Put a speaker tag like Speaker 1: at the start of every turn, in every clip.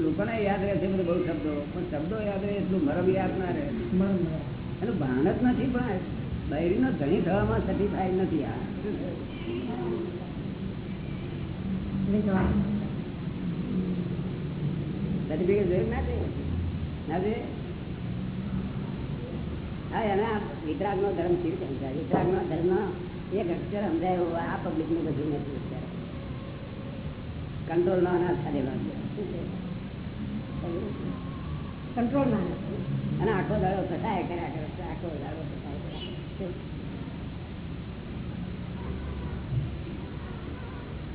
Speaker 1: લોકોને યાદ રહે છે બધું બહુ શબ્દો. પણ શબ્દો યાદ રહે એટલું મરમ યાદ ના રહે. એનું ભાન જ નથી પણ બૈરીનો ધણી થવામાં સેટિસ્ફાઈ નથી આ. ના ના હા, એના વિતરાગ નો ધર્મ કેવી સમજાય? વિતરાગ નો ધર્મ એક અક્ષર સમજાય આ પબ્લિકનું બધું નથી અત્યારે. કંટ્રોલ નો અનાજ ખાધેલો છે છે?
Speaker 2: કંટ્રોલ ના
Speaker 1: અને આખો દાડો ફસાય કર્યા કરે આખો દાડો કરે. છે.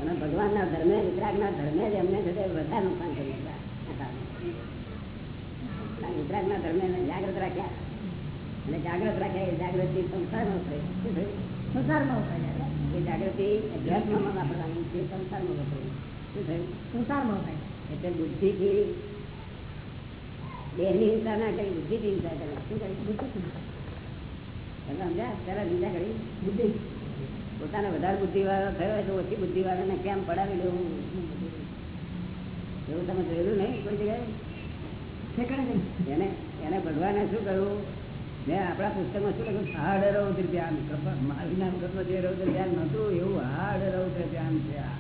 Speaker 1: અને ભગવાનના ધર્મે વિતરાગના ધર્મે જ એમને છે તે નુકસાન છે આ વિતરાગના ધર્મે જાગ્રત રાખ્યા. અને જાગ્રત રાખ્યા એ જાગૃતિ સંસારમાં થઈ
Speaker 2: સંસારમાં ઉપાય
Speaker 1: એ જાગૃતિ અધ્યાત્મમાં વાપરવાની છે. સંસારમાં વપરાય શું થયું?
Speaker 2: સંસારમાં ઉપાય
Speaker 1: એટલે બુદ્ધિથી દેહની હિંસા બુદ્ધિથી હિંસા કરે. શું કરી? બુદ્ધિ. સમજ્યા? બુદ્ધિ. બુદ્ધિ બુદ્ધિ વાળાને કેમ પડાવી લેવું? એવું તમે જોયેલું નહીં કોઈ જગ્યાએ? એને એને ભગવાને શું કહ્યું? મેં આપણા પુસ્તકમાં શું લખ્યું? હાડ રૌદ્ર ધ્યાન. મારીના વખતમાં જે રૌદ્ર ધ્યાન નહોતું. એવું હાડ રૌદ્ર ધ્યાન છે આ.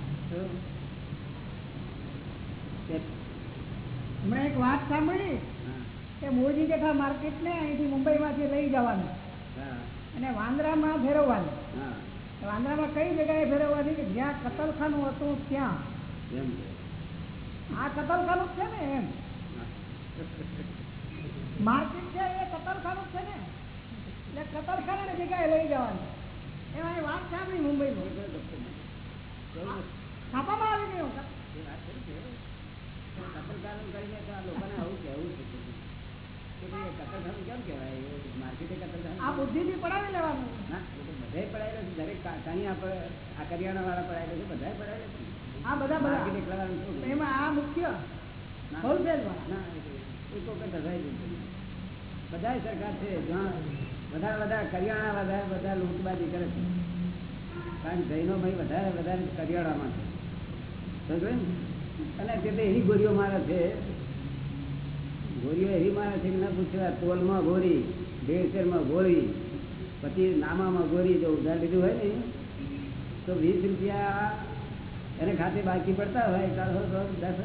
Speaker 2: હમણાં એક વાત સાંભળી? કે મોદી જેઠા માર્કેટને અહીંથી મુંબઈમાંથી લઈ જવાનું. અને વાંદરામાં ફેરવવાનું. વાંદરામાં કઈ જગ્યાએ ફેરવવાની? કે જ્યાં કતલખાનું હતું ત્યાં. આ કતલખાનું છે ને એમ. માર્કેટ છે એ કતલખાનું છે ને. એટલે કતલખાના જગ્યાએ લઈ જવાનું. એમાં વાત સાંભળી મુંબઈમાં? છાપામાં આવી ગયું.
Speaker 1: એ વાત ખરી છે. પણ કતલખાનું કરીને લોકોને આવું કહેવું છે કે ભાઈ એ કેમ કહેવાય એ માર્કેટે
Speaker 2: આ બુદ્ધિથી પડાવી લેવાનું
Speaker 1: ના બધાય પડાયેલા છે દરેક કાકાની આપણે આ કરિયાણા વાળા પડાયેલા છે બધાય પડાયેલા છે
Speaker 2: આ બધા
Speaker 1: માર્કેટ શું?
Speaker 2: એમાં આ મુખ્ય.
Speaker 1: ના. બધાય સરકાર છે જ્યાં વધારે વધારે કરિયાણા વધારે બધા લૂંટબાજી કરે છે કારણ જૈનો ભાઈ વધારે વધારે કરિયાણામાં છે સમજો ને? અને તે એવી ગોળીઓ મારે છે. ગોળીઓ એવી મારે છે ના પૂછવા તોલમાં ગોળી ભેળસેળમાં ગોળી પછી નામામાં ગોળી જો ઉધાર લીધું હોય ને. તો વીસ રૂપિયા એને ખાતે બાકી પડતા હોય તો દસ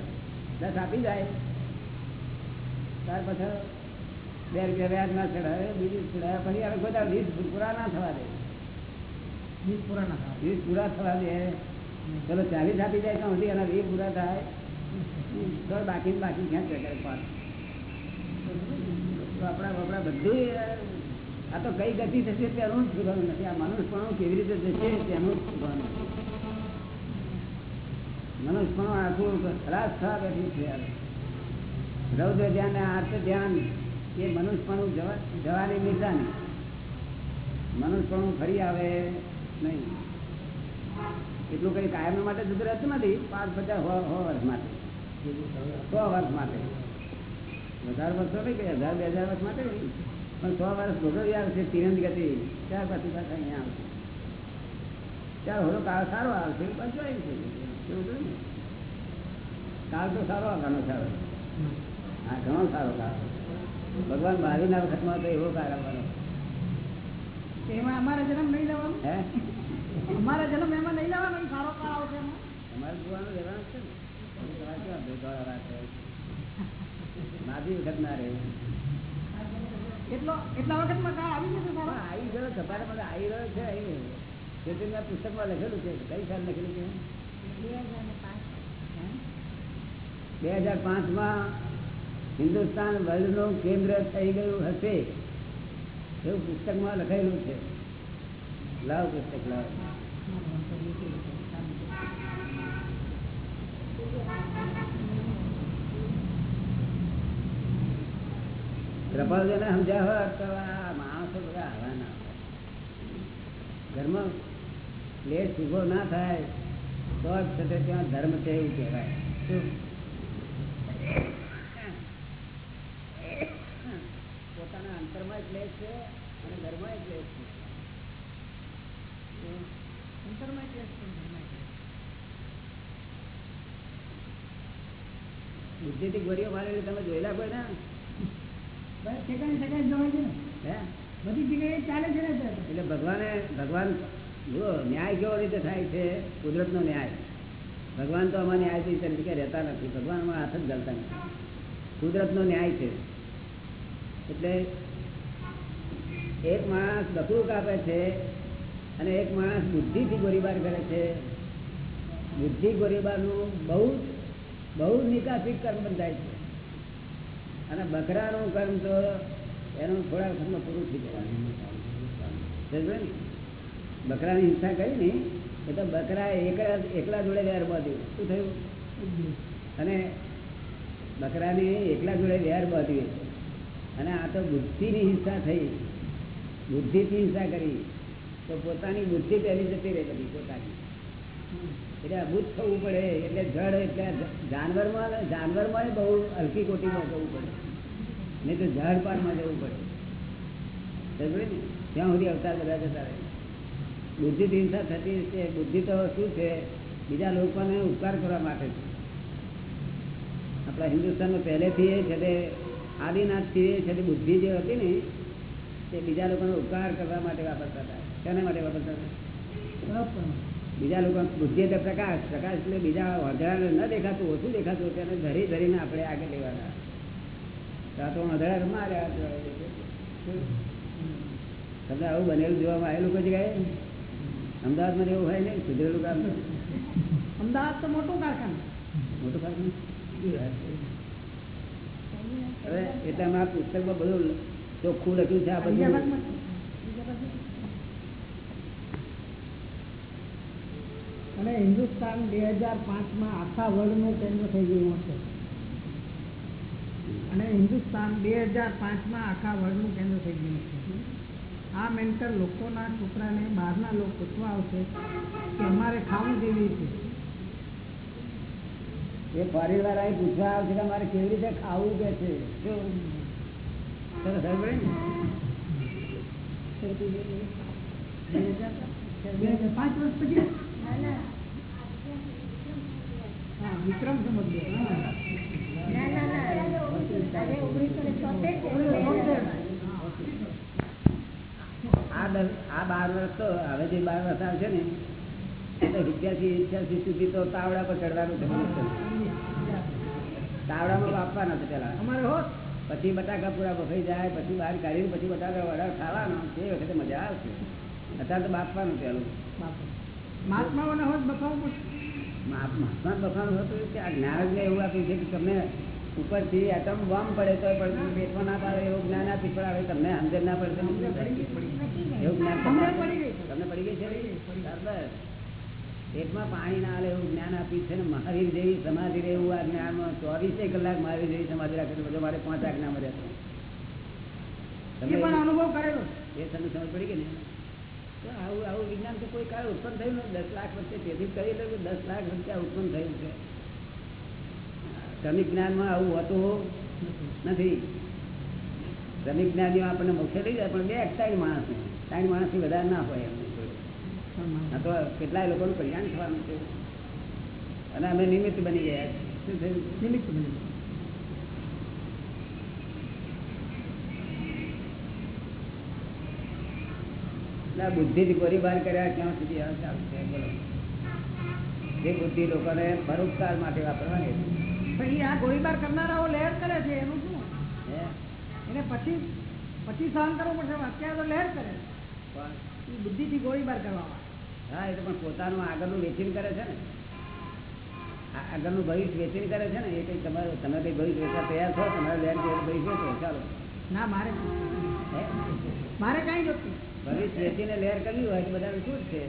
Speaker 1: દસ આપી જાય. ત્યાર પછી બે રૂપિયા વ્યાજ ના ચડાવે બીજું ચડાવે પછી હવે બધા વીસ પૂરા ના થવા દે.
Speaker 2: વીસ પૂરા ના થવા
Speaker 1: વીસ પૂરા થવા દે. ચલો ચાલીસ આપી જાય તો સુધી એના વીસ પૂરા થાય. તો બાકી બાકી ક્યાં ચેક પાછું? આપણા બપડા બધું આ તો કઈ ગતિ થશે તેનું જ સુધારવું નથી. આ મનુષ્યપણું કેવી રીતે જશે તેનું જ સુધારવું મનુષ્યપણું આખું ખરાબ થવા બેઠી છે રૌદ્ર ધ્યાન આર્થ ધ્યાન એ મનુષ્યપણું જવા જવાની નિશાની. મનુષ્યપણું ફરી આવે નહીં. એટલું કઈ કાયમ માટે જતું રહેતું નથી, પાંચ પચાસ સો વર્ષ માટે. સો વર્ષ માટે. વધારે વર્ષો નહીં કે હજાર, બે હજાર વર્ષ માટે પણ સો વર્ષ ભોગવી આવશે તિરંદ ગતિ, ત્યાર પછી પાછા અહીંયા આવશે. ત્યારે હોલો કાળ સારો આવશે પાછું આવી છે એવું ને કાળ તો સારો ઘણો સારો હા, ઘણો સારો કાળ. ભગવાન મહાવીરના વખતમાં તો એવો કાળ આવવાનો.
Speaker 2: એમાં અમારા જન્મ નહીં લેવાનો.
Speaker 1: હે?
Speaker 2: અમારે જન્મ એમાં નહીં લેવાનો સારો કાળ આવશે
Speaker 1: તમારે જોવાનું રહેવાનું છે ને. માજી વખત ના રહે.
Speaker 2: એટલો એટલા વખતમાં કાળ આવી જશે સારો
Speaker 1: આવી ગયો કપાળ મને આવી રહ્યો છે આવી ચેતનના પુસ્તકમાં લખેલું છે કઈ સાલ લખેલું છે? બે હજાર પાંચમાં હિન્દુસ્તાન વર્લ્ડનું કેન્દ્ર થઈ ગયું હશે. એવું પુસ્તકમાં લખાયેલું છે લાવ પુસ્તક, લાવ કૃપાલજીને સમજ્યા હોત તો આ માણસો બધા આવા ના. ઘરમાં ક્લેશ ઊભો ના થાય, તો જ છતાં ત્યાં ધર્મ છે એવું કહેવાય શું? પોતાના અંતરમાં છે અને છે.
Speaker 2: ધર્માય છે.
Speaker 1: બુદ્ધિથી ગોળીઓ મારેલી તમે જોયેલા કોઈ ના?
Speaker 2: ઠેકાણે ઠેકાણે જવાય છે
Speaker 1: હે?
Speaker 2: બધી જગ્યાએ ચાલે છે ને
Speaker 1: એટલે ભગવાને ભગવાન જુઓ ન્યાય કેવો રીતે થાય છે? કુદરતનો ન્યાય. ભગવાન તો આમાં ન્યાય તરીકે રહેતા નથી. ભગવાન અમારા હાથ જ ચાલતા નથી. કુદરતનો ન્યાય છે. એટલે એક માણસ બકરું કાપે છે અને એક માણસ બુદ્ધિથી ગોળીબાર કરે છે. બુદ્ધિ ગોળીબારનું બહુ બહુ જ નિકાસિક કર્મ બંધાય છે. અને બકરાનું કર્મ તો એનું થોડા વખતમાં પૂરું થઈ જવાનું બકરાની હિંસા કરી ને, એ તો બકરા એકલા એકલા જોડે વેર બાંધ્યું. શું થયું? અને બકરાને એકલા જોડે વેર બાંધ્યું. અને આ તો બુદ્ધિની હિંસા થઈ. બુદ્ધિથી હિંસા કરી, તો પોતાની બુદ્ધિ પહેલી જતી રહે બધી પોતાની. એટલે અભૂત થવું પડે, એટલે જળ એટલે જાનવરમાં જાનવરમાં બહુ હલકી કોટીમાં જવું પડે. નહીં તો ઝાડ પાનમાં જવું પડે. ને? ત્યાં સુધી અવતાર બધા જતા રહે. બુદ્ધિ હિંસા થતી છે બુદ્ધિ તો શું છે? બીજા લોકોને ઉપકાર કરવા માટે છે. આપણા હિન્દુસ્તાનમાં પહેલેથી એ છે તે આદિનાથથી એ છે બુદ્ધિ જે હતી ને તે બીજા લોકોનો ઉપકાર કરવા માટે વાપરતા હતા. શેના માટે વાપરતા હતા. બીજા લોકો બુદ્ધિ એટલે પ્રકાશ. પ્રકાશ એટલે બીજા અધડાને ન દેખાતું ઓછું દેખાતું હોય તેને ધરી ધરીને આપણે આગળ લેવાના. તો આ તો અધડા માર્યા તમને આવું બનેલું જોવામાં આવેલું કોઈ જગ્યાએ? અમદાવાદમાં જેવું હોય નહીં સુધરેલું કામ
Speaker 2: અમદાવાદ તો મોટું કારખાનું.
Speaker 1: મોટું કારખાનું? હવે એટલે આ પુસ્તકમાં બધું ચોખ્ખું લખ્યું છે આ બધું
Speaker 2: અને હિન્દુસ્તાન બે હજાર પાંચમાં આખા વર્લ્ડનું કેન્દ્ર થઈ ગયું હશે. અને હિન્દુસ્તાન બે હજાર પાંચમાં આખા વર્લ્ડનું કેન્દ્ર થઈ ગયું છે આ મેન્ટર લોકોના છોકરાને બહારના લોકો પૂછવા આવશે કે અમારે ખાવું કેવી છે?
Speaker 1: એ ફરી વાર પૂછવા આવશે કે મારે કેવી રીતે ખાવું કે છે? આ બાર વર્ષ તો હવે જે બાર વર્ષ આવશે ને તો સિત્યાસી સુધી તો તાવડા પર ચડવાનું છે. તાવડામાં બાપવાના છે પેલા
Speaker 2: અમારે હોત
Speaker 1: પછી બટાકા પૂરા બફાઈ જાય પછી બહાર કાઢીને પછી બટાકા વડા ખાવાનો તે વખતે મજા આવશે. અત્યારે તો બાપવાનું પેલું
Speaker 2: મહાત્માઓને હોત બતાવવું
Speaker 1: મહાત્મા બફાનું હતું કે આ જ્ઞાન જ એવું આપ્યું છે કે તમને ઉપરથી એટમ બોમ્બ પડે તો પણ પેટમાં ના પાડે એવું જ્ઞાન આપી પણ હવે તમને અંદર ના પડે તો? એવું જ્ઞાન
Speaker 2: તમને
Speaker 1: તમને
Speaker 2: પડી ગઈ.
Speaker 1: તમને પડી ગઈ છે? બરાબર. પેટમાં પાણી ના આવે એવું જ્ઞાન આપ્યું છે ને મહાવીર જેવી સમાધિ રહેવું આ જ્ઞાનમાં ચોવીસે કલાક મહાવીર જેવી સમાધિ રાખે તો બધો મારે પાંચ આજ્ઞા તમને
Speaker 2: પણ અનુભવ કરેલો.
Speaker 1: એ તમને સમજ પડી ગઈ ને? તો આવું આવું વિજ્ઞાન તો કોઈ કાળ ઉત્પન્ન થયું નથી. દસ લાખ વચ્ચે તેથી કહી લો દસ લાખ વચ્ચે ઉત્પન્ન થયું છે. શ્રમિક જ્ઞાનમાં આવું હોતું નથી. શ્રમિક જ્ઞાનીઓ આપણને મોક્ષ થઈ જાય પણ બે એક ત્રણ માણસ ત્રણ માણસથી વધારે ના હોય આ તો કેટલાય લોકોનું કલ્યાણ થવાનું છે. અને અમે નિમિત્ત બની ગયા
Speaker 2: નિમિત્ત બની
Speaker 1: ગયા. બુદ્ધિ થી ગોળીબાર કર્યા ક્યાં સુધી બોલો. જે બુદ્ધિ લોકોને પરોપકાર માટે વાપરવાની હતી.
Speaker 2: પછી આ ગોળીબાર કરનારાઓ લહેર કરે છે એનું શું? એને પછી પછી સહન કરવું પડશે અત્યારે તો લહેર કરે
Speaker 1: પણ
Speaker 2: એ બુદ્ધિથી ગોળીબાર કરવામાં
Speaker 1: હા એ તો પણ પોતાનું આગળનું વેચીન કરે છે ને. આગળનું ભવિષ્ય વેચીન કરે છે ને એ કઈ તમારું તમે કઈ ભવિષ્ય વેચવા તૈયાર છો? તમારે લેન દેન ભવિષ્ય વેચો ચાલો.
Speaker 2: ના મારે મારે કાંઈ જોતું
Speaker 1: ભવિષ્ય વેચીને લેર કરવી હોય તો બધાનું શું છે?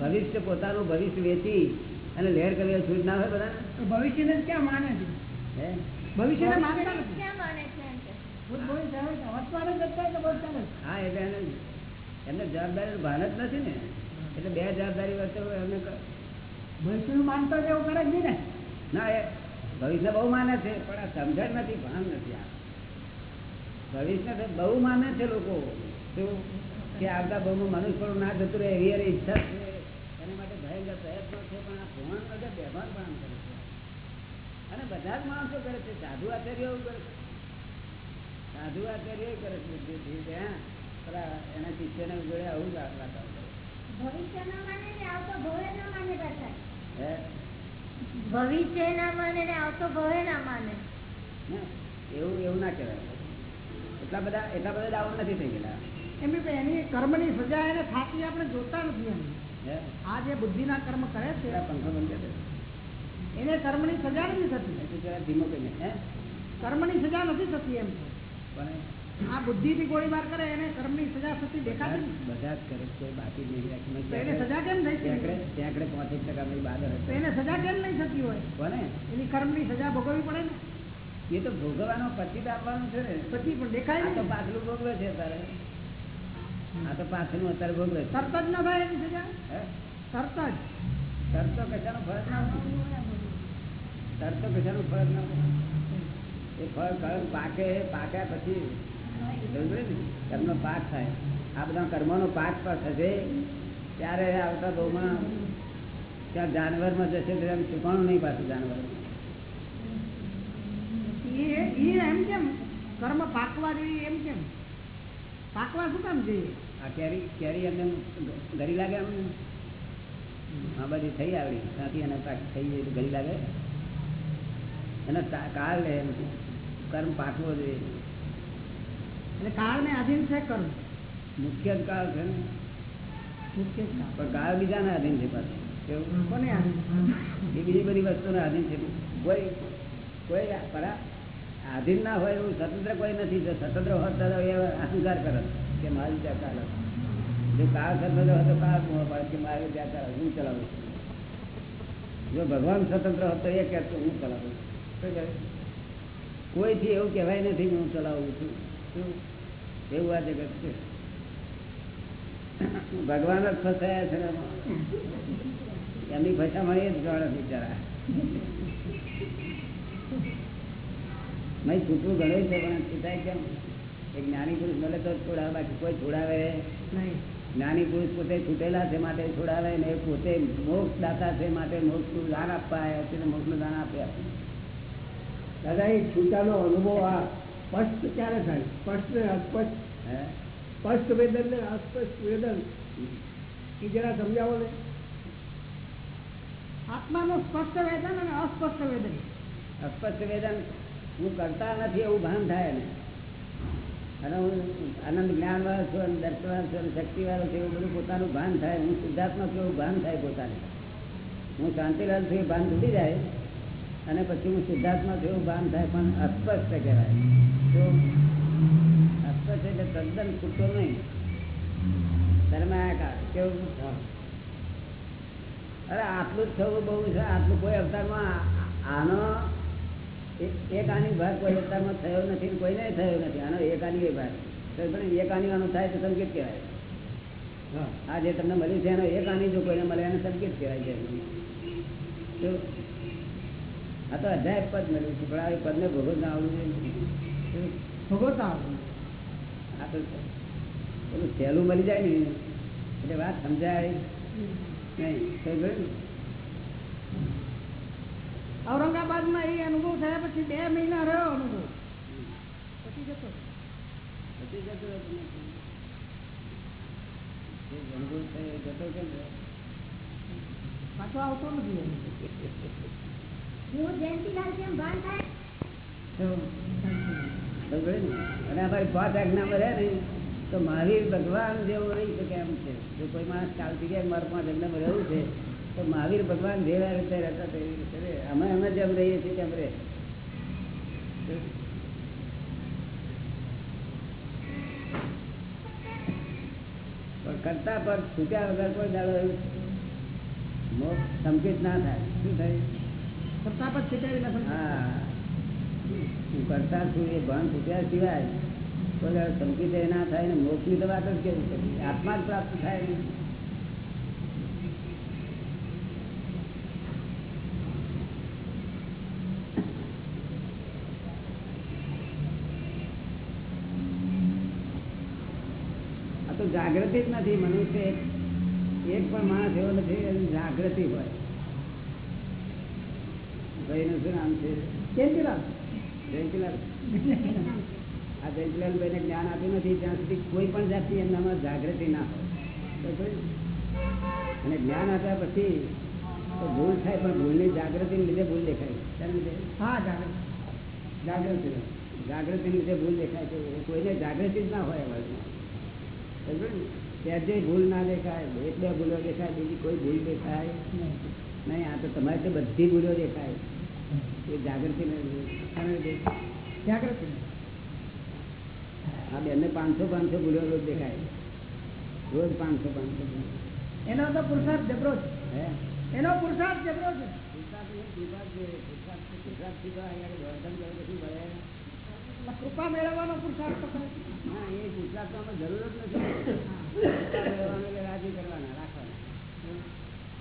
Speaker 1: ભવિષ્ય પોતાનું ભવિષ્ય વેચી અને લેર કરવી છૂટ ના હોય બધાને?
Speaker 2: ભવિષ્ય ભવિષ્યને ક્યાં માને છે?
Speaker 1: હે?
Speaker 2: ભવિષ્યને માનતા
Speaker 3: ક્યાં માને છે
Speaker 1: હા એટલે એમને જવાબદારી ભાન જ નથી ને. એટલે બે જવાબદારી વચ્ચે એમને
Speaker 2: ભવિષ્યનું માનતો એવું કરે જ નહીં ને?
Speaker 1: ના એ ભવિષ્ય બહુ માને છે પણ આ સમજણ નથી ભાન નથી આ. ભવિષ્ય બહુ માને છે લોકો. શું? કે આવતા બહુ મનુષ્ય પણ ના જતું રહે એવી એની ઈચ્છા છે. એના માટે ભયંકર પ્રયત્નો છે પણ આ ભણ વગર વ્યવહાર પણ કરે છે. અને બધા જ માણસો કરે છે સાધુ આચાર્ય એવું કરે છે. સાધુ આચાર્ય કરે છે પેલા એના શિષ્યને જોડે આવું જ
Speaker 3: ના ને ના ના ને ના માને.
Speaker 1: ના, એવું એવું ના કહેવાય. એટલા બધા એટલા બધા ડાઉન નથી થઈ ગયેલા.
Speaker 2: એમ એની કર્મની સજા એને થાતી આપણે જોતા નથી એમ. આ જે બુદ્ધિના કર્મ કરે છે
Speaker 1: પંખો બંધ.
Speaker 2: એને કર્મની સજા નથી થતી.
Speaker 1: ધીમો કરીને હે?
Speaker 2: કર્મની સજા નથી થતી એમ
Speaker 1: પણ
Speaker 2: આ બુદ્ધિથી ગોળીબાર કરે એને કર્મની સજા થતી દેખાતી
Speaker 1: બધા જ કરે કોઈ બાકી નહીં રાખી.
Speaker 2: તો એને સજા કેમ થઈ
Speaker 1: સેંકડે ટકા ની બાદર
Speaker 2: એને સજા કેમ નહીં થતી હોય?
Speaker 1: કોને?
Speaker 2: એની કર્મની સજા ભોગવવી પડે ને?
Speaker 1: એ તો ભોગવવાનો પછી તો આપવાનું છે ને.
Speaker 2: પછી પણ દેખાય
Speaker 1: તો પાછલું ભોગવે છે અત્યારે. આ તો પાછલું અત્યારે ભોગવે
Speaker 2: તરત જ ના ભાઈ એની સજા? તરત જ?
Speaker 1: તરતો કશાનું ફરક ના તરતો તરત તો ના એ ફળ કર્મ પાકે પાક્યા પછી ને? કર્મનો પાક થાય. આ બધા કર્મનો પાક પણ થશે. ત્યારે આવતા ગૌમાં ત્યાં જાનવરમાં જશે તો એમ નહીં પાછું જાનવર
Speaker 2: એ એ એમ કેમ? કર્મ પાકવા જોઈએ એમ કેમ? પાકવા શું કામ જોઈએ?
Speaker 1: આ કેરી કેરી એમને લાગે એમ આ બધી થઈ આવડી. ત્યાંથી એને પાક થઈ જાય ગરી લાગે. એને કાળ લે એમ. કર્મ પાકવો જોઈએ.
Speaker 2: એટલે કાળને આધીન છે કરવું
Speaker 1: મુખ્ય કાળ છે ને.
Speaker 2: મુખ્ય કાળ.
Speaker 1: પણ કાળ બીજાને આધીન છે પાછું.
Speaker 2: કોને આધીન?
Speaker 1: એ બીજી બધી વસ્તુને આધીન છે. કોઈ કોઈ પરા આધીન ના હોય એવું સ્વતંત્ર કોઈ નથી. જો સ્વતંત્ર હોત તો એ અહંકાર કરે. કે મારી ત્યાં ચાલે જો કાળ સ્વતંત્ર હોય તો કાળ મોહ પાડે કે મારે ત્યાં કાળ હું ચલાવું છું? જો ભગવાન સ્વતંત્ર હોત તો એ કહેતો હું ચલાવું છું. કોઈથી એવું કહેવાય નથી હું ચલાવું છું. શું? એવું આ જગત છે? ભગવાન જ ફસાયા છે એમની ભાષા એમની જ ગણ બિચારા. મેં છૂટું ઘણું છે પણ છૂટાય કેમ? એક જ્ઞાની પુરુષ મળે તો છોડાવે બાકી કોઈ છોડાવે
Speaker 2: નહીં.
Speaker 1: જ્ઞાની પુરુષ પોતે છૂટેલા છે માટે છોડાવે ને એ પોતે મોક્ષ દાતા છે માટે મોક્ષનું દાન આપવા આવ્યા છે મોક્ષનું દાન આપ્યા
Speaker 4: દાદા એ છૂટાનો અનુભવ આ સ્પષ્ટ ક્યારે થાય? સ્પષ્ટ અસ્પષ્ટ?
Speaker 1: હે?
Speaker 4: સ્પષ્ટ વેદન ને અસ્પષ્ટ વેદન? એ જરા સમજાવો ને.
Speaker 2: આત્માનું સ્પષ્ટ વેદન અને અસ્પષ્ટ વેદન.
Speaker 1: અસ્પષ્ટ વેદન હું કરતા નથી એવું ભાન થાય ને. અને હું આનંદ જ્ઞાન વાળો છું અને દર્શનવાળો છું અને શક્તિવાળો છું એવું બધું પોતાનું ભાન થાય. હું શુદ્ધાત્મા છું એવું ભાન થાય પોતાને. હું શાંતિલાલ છું એ ભાન તૂટી જાય. અને પછી હું સિદ્ધાર્થમાં જેવું ભાન થાય, પણ અસ્પષ્ટ કહેવાય. તો અસ્પષ્ટ એટલે તદ્દન છૂટતો નહીં. ધર્માકાર, કેવું? અરે આટલું જ થવું બહુ છે, આટલું કોઈ અવતારમાં આનો એક- આની ભાગ કોઈ અવતારમાં થયો નથી કોઈને થયો નથી. આનો એક આની ભાગ પણ એક આની આનો થાય તો સંકેત કહેવાય. આ જે તમને મળ્યું છે, એનો એક આની જો કોઈને મળે, એને સંકેત કહેવાય છે. આ તો અધ્યાય પદ મળ્યું છે પણ આ પદને ભોગવત ના આવડવું જોઈએ
Speaker 2: ભોગવતા આવડે.
Speaker 1: આ તો પેલું સહેલું મળી જાય ને એટલે વાત સમજાય. નહીં ને?
Speaker 2: ઔરંગાબાદમાં એ અનુભવ થયા પછી બે મહિના રહ્યો અનુભવ. પછી જતો
Speaker 1: પછી જતો અનુભવ થયો જતો કેમ
Speaker 2: પાછો આવતો નથી
Speaker 1: અને અમારી પાંચ આજ્ઞામાં રહે ને, તો મહાવીર ભગવાન જેવો રહી શકે એમ છે. જો કોઈ માણસ ચાલતી ગયા મારે પાંચ રહેવું છે, તો મહાવીર ભગવાન જેવા રીતે રહેતા તેવી રીતે અમે અમે જેમ રહીએ છીએ તેમ રહે. પણ કરતા પર છૂટ્યા વગર કોઈ દાડો એવું સંકેત ના થાય. શું થાય?
Speaker 2: છીટાવી ના
Speaker 1: હા. કરતા છું એ ભાન છૂટ્યા સિવાય કોઈ દાડો તો ના થાય ને મોક્ષની તો વાત જ કેવી છે? આત્મા જ પ્રાપ્ત થાય ને. જાગૃતિ જ નથી, મનુષ્ય એક પણ માણસ એવો નથી, એની જાગૃતિ હોય. ભાઈનું શું નામ છે.
Speaker 2: જયંતિલાલ.
Speaker 1: જયંતિલાલ. આ જયંતિલાલ ભાઈને જ્ઞાન આપ્યું નથી ત્યાં સુધી કોઈ પણ જાતની એમનામાં જાગૃતિ ના હોય. અને જ્ઞાન આપ્યા પછી તો ભૂલ થાય પણ ભૂલની જાગૃતિને લીધે ભૂલ દેખાય.
Speaker 2: હા
Speaker 1: જાગૃતિ. જાગૃતિને લીધે ભૂલ દેખાય છે. કોઈને જાગૃતિ જ ના હોય બરોબર ને? ભૂલ ના દેખાય એક બે ભૂલો દેખાય બીજી કોઈ ભૂલ દેખાય નહીં. આ તો તમારે તો બધી ભૂલો દેખાય. એ જાગૃતિ
Speaker 2: જાગૃતિ
Speaker 1: આ બેનને પાંચસો પાંચસો ભૂલો રોજ દેખાય. રોજ પાંચસો પાંચસો
Speaker 2: એનો તો પુરુષાર્થ જબરો છે એનો પુરુષાર્થ જબરો છે
Speaker 1: પુરસાદ નહીં, પુરસાદ જોઈએ. પુરસાદ તો પુરસાદથી તો અહીંયા આગળ વર્તન કરે તો શું મળે?
Speaker 2: આ કૃપા મેળવવાનો પુરુષાર્થ તો કરે.
Speaker 1: એ તો જરૂર જ નથી. રાજી કરવાના રાખવાના.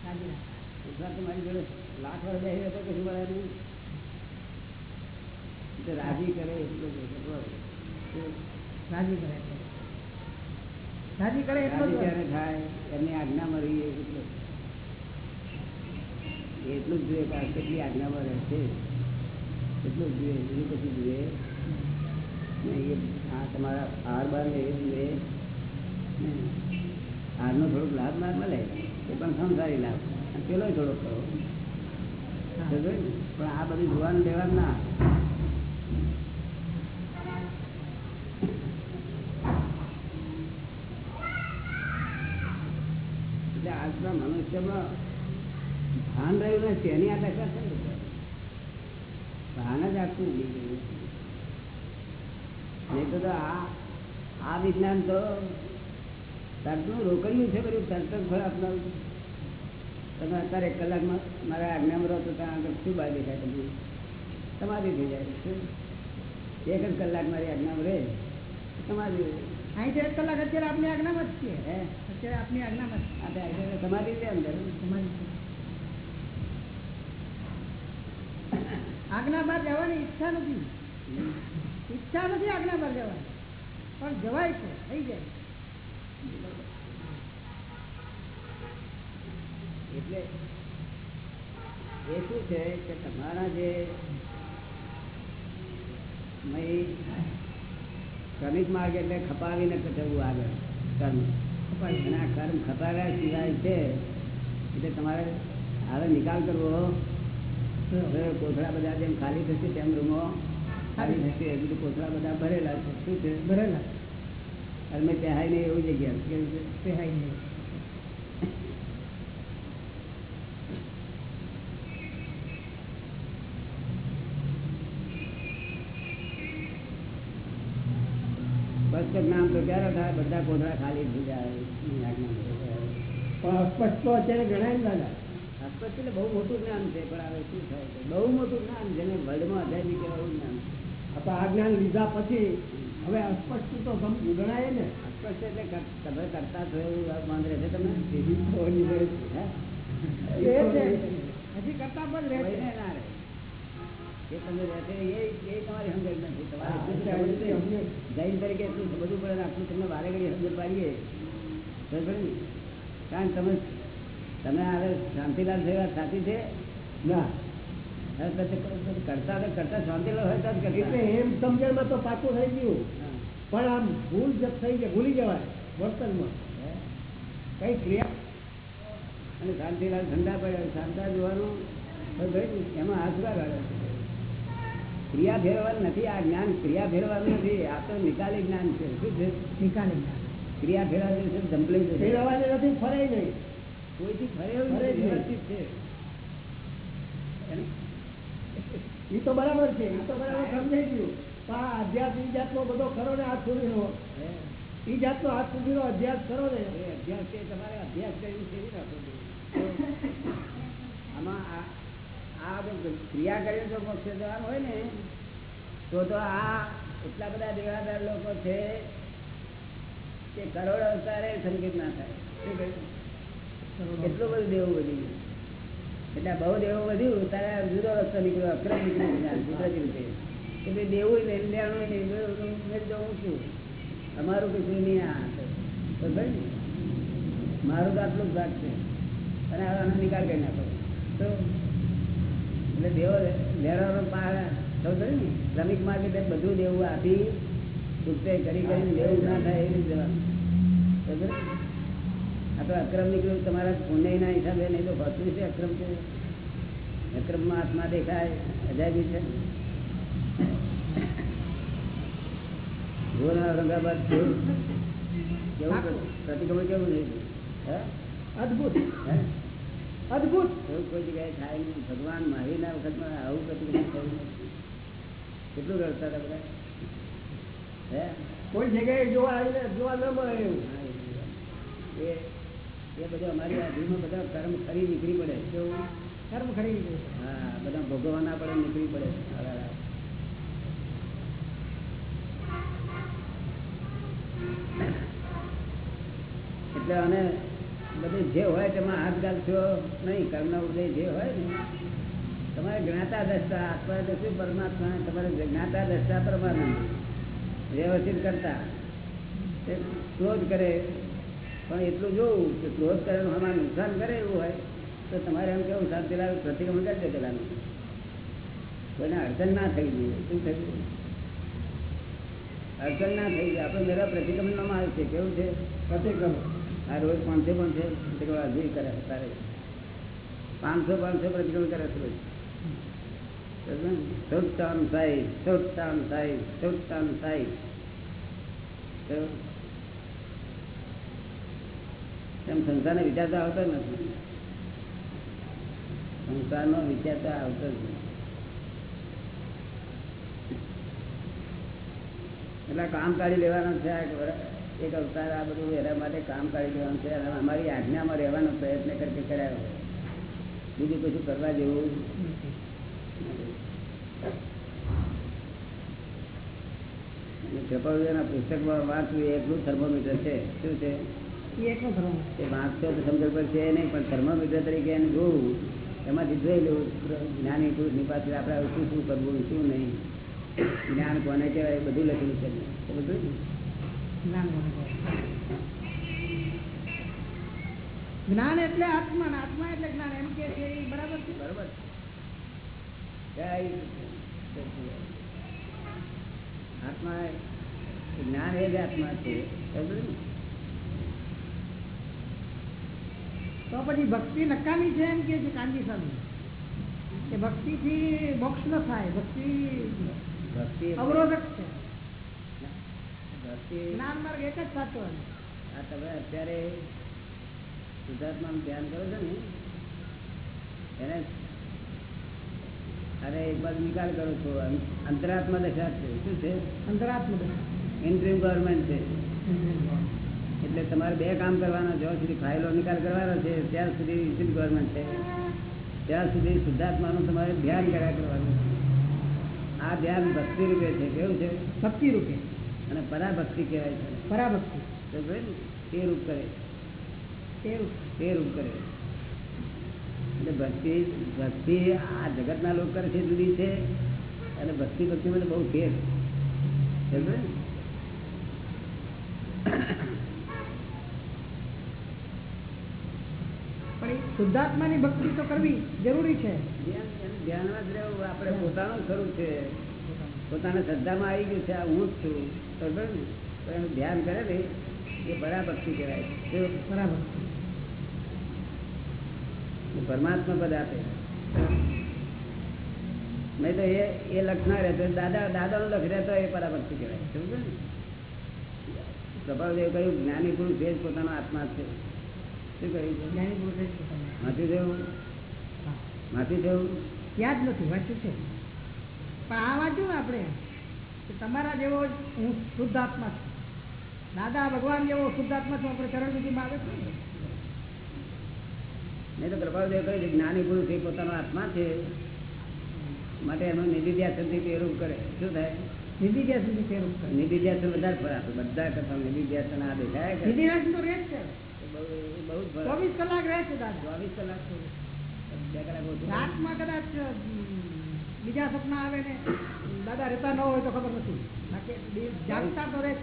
Speaker 2: રાજી રાખ.
Speaker 1: પુરસાદ તો જોડે લાખ વર્ષ બેસી હતો કશું મળે નહીં રાજી કરે
Speaker 2: રાજી કરે. રાજી કરે
Speaker 1: રાજી ક્યારે થાય? એમની આજ્ઞામાં રહીએ એટલું એટલું જ જોઈએ આ કેટલી આજ્ઞામાં રહેશે. એટલું જ જોઈએ એટલું કશું જોઈએ. એ આ તમારા હાર બાર એ જોઈએ. હારનો થોડોક લાભ ના મળે. એ પણ સંસારી લાભ. પેલો. સમજો ને? પણ આ બધું જોવાનું લેવાનું ના એટલે આજના મનુષ્યમાં ભાન રહ્યું નથી એની આ દશા થઈ ભાન જ આખું ઉડી ગયું. નહીં તો તો આ આ વિજ્ઞાન તો તર્કનું રોકડ્યું છે બધું જ ફળ આપનારું તમે અત્યારે એક કલાકમાં મારા આજ્ઞામાં રહો તો ત્યાં આગળ શું બહાર દેખાય તમને તમારી થઈ જાય શું? એક જ કલાક મારી આજ્ઞામાં રહે તમારી.
Speaker 2: અહીં એક કલાક અત્યારે આપની આજ્ઞામાં જ છીએ
Speaker 1: હે?
Speaker 2: અત્યારે આપની આજ્ઞામાં જ
Speaker 1: આ તો આજ્ઞા સમાધિ છે અંદર?
Speaker 2: તમારી છે. આજ્ઞા બહાર જવાની ઈચ્છા નથી. ઈચ્છા નથી આજ્ઞા બહાર જવાની. પણ જવાય છે થઈ જાય.
Speaker 1: એટલે એ શું છે કે તમારા જે ક્રમિક માર્ગ એટલે ખપાવીને જવું આગળ કર્મ. ખપાવી. આ કર્મ ખપાવ્યા સિવાય છે એટલે તમારે હવે નિકાલ કરવો હવે કોથળા બધા જેમ ખાલી થશે તેમ રૂમો ખાલી થશે. એ બધું કોથળા બધા ભરેલા છે. શું છે?
Speaker 2: ભરેલા.
Speaker 1: મેં પહેરાય નહીં એવું જગ્યા.
Speaker 2: પહેરાય નહીં.
Speaker 1: ક્યારે થાય બધા કોથળા ખાલી થઈ જાય
Speaker 4: પણ અસ્પષ્ટ તો અત્યારે ગણાય ને દાદા.
Speaker 1: અસ્પષ્ટ એટલે બહુ મોટું જ્ઞાન છે પણ હવે શું થાય છે? બહુ મોટું જ્ઞાન જેને વર્લ્ડમાં અધ્યાય કહેવાય જ્ઞાન
Speaker 4: આ તો આ જ્ઞાન લીધા પછી હવે અસ્પષ્ટ તો ગણાય ને.
Speaker 1: અસ્પષ્ટ એટલે તમે કરતા થયું રહે છે તમે
Speaker 2: હજી કરતા પણ રહે છે.
Speaker 1: એ તમને રહેશે એ તમારી સમજણ નથી. જૈન તરીકે એટલું બધું પડે આટલું તમને વારે ઘડી સમજણ પાડીએ? કારણ તમે તમે હવે શાંતિલાલ જેવા સાચી છે.
Speaker 4: ના.
Speaker 1: કરતા કરતા શાંતિલાલ હોય તો
Speaker 4: એટલે એમ સમજણમાં તો પાકું થઈ ગયું. પણ આમ ભૂલ જ થઈ જાય ભૂલી જવાય વર્તનમાં? કઈ ક્રિયા
Speaker 1: અને શાંતિલાલ ઠંડા પડ્યા શાંતા જોવાનું. એમાં હાથ કાઢે ક્રિયા ફેરવવાનું નથી આ જ્ઞાન ક્રિયા ફેરવાનું નથી આ તો નિકાલી જ્ઞાન છે. શું છે?
Speaker 2: નિકાલી જ્ઞાન.
Speaker 1: ક્રિયા ફેરવાની છે જમ્પલિંગ
Speaker 4: ફેરવાની નથી ફરે નહીં.
Speaker 1: કોઈથી ફરે વ્યવસ્થિત છે.
Speaker 4: એ તો બરાબર છે એ તો બરાબર સમજાઈ ગયું. પણ આ અભ્યાસ ઈ જાતનો બધો ખરો ને હાથ સુધીનો? ઈ જાતનો આજ સુધીનો અભ્યાસ કરો ને.
Speaker 1: એ અભ્યાસ છે તમારે અભ્યાસ કરીને કેવી રાખવું જોઈએ આમાં આ આ ક્રિયા કરીને જો મોક્ષ જવાનું હોય ને, તો તો આ એટલા બધા દેવાદાર લોકો છે કે કરોડ અવતારે સંગીત ના થાય. એટલું બધું દેવું ગયું. એટલે બહુ દેવું વધ્યું તારે જુદો રસ્તો નીકળ્યો, અક્રમ નીકળ્યો કે દેવું નહીં લેવાનું નહીં મેં જવું છું અમારું કશું નહીં આ ભાઈ ને મારું તો આટલું જ ભાગ છે. અને આનો નિકાલ કરી નાખો. તો એટલે દેવો લેવાનો શ્રમિક માર્કેટે બધું દેવું આપી છૂટે કરી કરીને દેવું ના થાય એવી રીતે? આ તો અક્રમ નીકળ્યું તમારા પુણ્યના હિસાબે નહીં તો હોતું છે અક્રમ છે. અક્રમમાં આત્મા દેખાય અજાયબી છે. જુઓ ને ઔરંગાબાદ કેવું? પ્રતિક્રમણ કેવું નહીં? હે?
Speaker 4: અદભુત.
Speaker 1: હે?
Speaker 4: અદભુત.
Speaker 1: એવું કોઈ જગ્યાએ થાય નહીં. ભગવાન મહાવીરના વખતમાં આવું પ્રતિક્રમણ થયું કેટલું રડતા હતા બધા? હે?
Speaker 4: કોઈ જગ્યાએ જોવા આવીને જોવા ન મળે એવું.
Speaker 1: એ એ બધું અમારી આધીમાં બધા કર્મ ખરી નીકળી પડે. કેવું?
Speaker 2: કર્મ ખરી નીકળે
Speaker 1: હા બધા ભોગવવાના પડે નીકળી પડે. એટલે અને બધું જે હોય તેમાં હાથ ગાલશો નહીં, કર્મના ઉદય જે હોય ને, તમારે જ્ઞાતા દસતા આત્મા શું? પરમાત્મા. તમારે જ્ઞાતા દસતા પરમાનંદ વ્યવસ્થિત કરતા. તે ક્રોધ કરે. પણ એટલું જોવું કે ક્રોધ કરે આમાં નુકસાન કરે એવું હોય, તો તમારે એમ કેવું? શાંતિલાલ પ્રતિક્રમણ કરશે પેલાનું. કોઈને અડચણ ના થઈ જોઈએ શું થયું? અડચણ ના થઈ જાય આપણે મેળા પ્રતિક્રમણમાં આવે છે કેવું છે?
Speaker 4: પ્રતિક્રમણ.
Speaker 1: આ રોજ પાંચસો પાંચસો પ્રતિક્રમણ હજુ કરે તારે. પાંચસો પાંચસો પ્રતિક્રમણ કરે છે સૌતાન સાઈ સૌતાન સાઈ સૌતાન તો એમ સંસારને વિચાર તો આવતો નથી. સંસારનો વિચાર તો આવતો જ એટલે કામ કાઢી લેવાના છે એક અવતાર આ બધું એના માટે કામ કાઢી દેવાનું છે અને અમારી આજ્ઞામાં રહેવાનો પ્રયત્ન કરકે કરાયો બીજું કશું કરવા જેવું નથી. પુસ્તકમાં વાંચવું એ થર્મોમીટર છે. શું છે?
Speaker 2: એ એકનો ધર્મ
Speaker 1: એ વાંચશો તો સમજણ પડશે નહીં પણ થર્મોમીટર તરીકે એને જોવું એમાંથી જોઈ લેવું જ્ઞાની પુરુષની પાસે આપણે શું શું કરવું શું નહીં. જ્ઞાન કોને કહેવાય બધું લખેલું છે. બધું?
Speaker 2: જ્ઞાન કોને કહેવાય? જ્ઞાન એટલે આત્મા ને આત્મા એટલે જ્ઞાન એમ કે છે એ બરાબર છે
Speaker 1: બરોબર જય સચિદાનંદ. આત્મા જ્ઞાન એ જ આત્મા છે સમજ્યું ને?
Speaker 2: તો પછી ભક્તિ નકામી છે એમ કે છે કાંજી સ્વામી કે ભક્તિથી મોક્ષ ન થાય ભક્તિ
Speaker 1: ભક્તિ એટલે-
Speaker 2: અવરોધક છે
Speaker 1: ભક્તિ
Speaker 2: જ્ઞાન માર્ગ એક જ સાચો
Speaker 1: આ તમે અત્યારે સુધાર્થમાં ધ્યાન કરો છો ને એને અરે એક બાજુ નિકાલ કરો છો અંતરાત્મા દશા છે શું છે?
Speaker 2: અંતરાત્મા
Speaker 1: ઇન્ટ્રીમ ગવર્મેન્ટ છે. એટલે તમારે બે કામ કરવાના જ્યાં સુધી ફાઇલો નિકાલ કરવાનો છે ત્યાં સુધી ઇન્ટ્રીમ ગવર્મેન્ટ છે. ત્યાં સુધી શુદ્ધાત્માનું તમારે ધ્યાન કર્યા કરવાનું આ ધ્યાન ભક્તિ રૂપે છે કેવું છે?
Speaker 2: ભક્તિ રૂપે.
Speaker 1: અને પરાભક્તિ કહેવાય છે.
Speaker 2: પરાભક્તિ.
Speaker 1: તો રૂપ કરે
Speaker 2: તે રૂપ.
Speaker 1: કરે એટલે ભક્તિ ભક્તિ આ જગતના લોકો કરે છે જુદી છે. અને ભક્તિ ભક્તિ તો બહુ ફેર
Speaker 2: શુદ્ધાત્માની ભક્તિ તો કરવી જરૂરી છે.
Speaker 1: ધ્યાનમાં જ રહેવું. આપણે પોતાનું ખરું છે. પોતાના શ્રદ્ધામાં આવી ગયું છે આ હું જ છું. બરોબર ને? એનું ધ્યાન કરે ને એ બરાભક્તિ કહેવાય. છે
Speaker 2: બરાબર
Speaker 1: પરમાત્મા પદ આપે. નહીં તો એ એ લખના રહેતો દાદા દાદાનું લખ રહેતો એ પરાભક્તિ કહેવાય. સમજો ને? કહ્યું જ્ઞાની પુરુષ એ જ પોતાનો આત્મા છે. શું કહ્યું?
Speaker 2: જ્ઞાની પુરુષ
Speaker 1: માથું
Speaker 2: થયું
Speaker 1: માથું થયું
Speaker 2: યાદ નથી વાંચ્યું છે? પણ આ વાંચ્યું ને આપણે કે તમારા જેવો હું શુદ્ધ આત્મા છું. દાદા ભગવાન જેવો શુદ્ધ આત્મા છું આપણે ચરણ વિધિમાં આવે છે
Speaker 1: નહીં તો પ્રભાવદેવ કહે છે જ્ઞાની પુરુષ એ પોતાનો આત્મા છે. માટે એનું નિધિધ્યાસનથી ફેરવું કરે. શું થાય?
Speaker 2: નિધિ જ્યાં સુધી ફેરવું કરે.
Speaker 1: નિધિધ્યાસન વધારે આપે. બધા કરતા નિધિધ્યાસન આ દેખાય કરે.
Speaker 2: નિધિ તો રહે છે.
Speaker 1: બહુ.
Speaker 2: ચોવીસ કલાક રહે છે દાદા.
Speaker 1: ચોવીસ કલાક બે કલાક
Speaker 2: રાતમાં કદાચ બીજા સપના આવે ને દાદા રહેતા ન હોય તો ખબર નથી. જાગતા તો રહે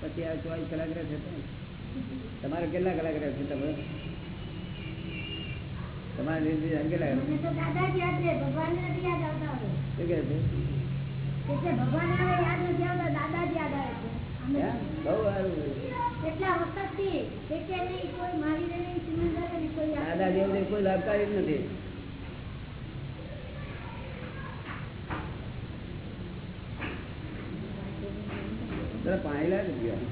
Speaker 1: પછી આ ચોવીસ કલાક રહે છે તમારે કેટલા કલાક તમે? તમારે
Speaker 3: દાદા રહે નથી
Speaker 1: છે?
Speaker 3: એટલે ભગવાન હવે યાદ નથી યાદ આવે છે અમે
Speaker 1: હે? બહુ સારું
Speaker 3: કેટલા વખતથી કે નહીં કોઈ મારી નહીં સિમંદર નહીં કોઈ યાદ
Speaker 1: દાદા જેવું તો કોઈ લાભકારી જ નથી જરા પાણી લાગે ગયા.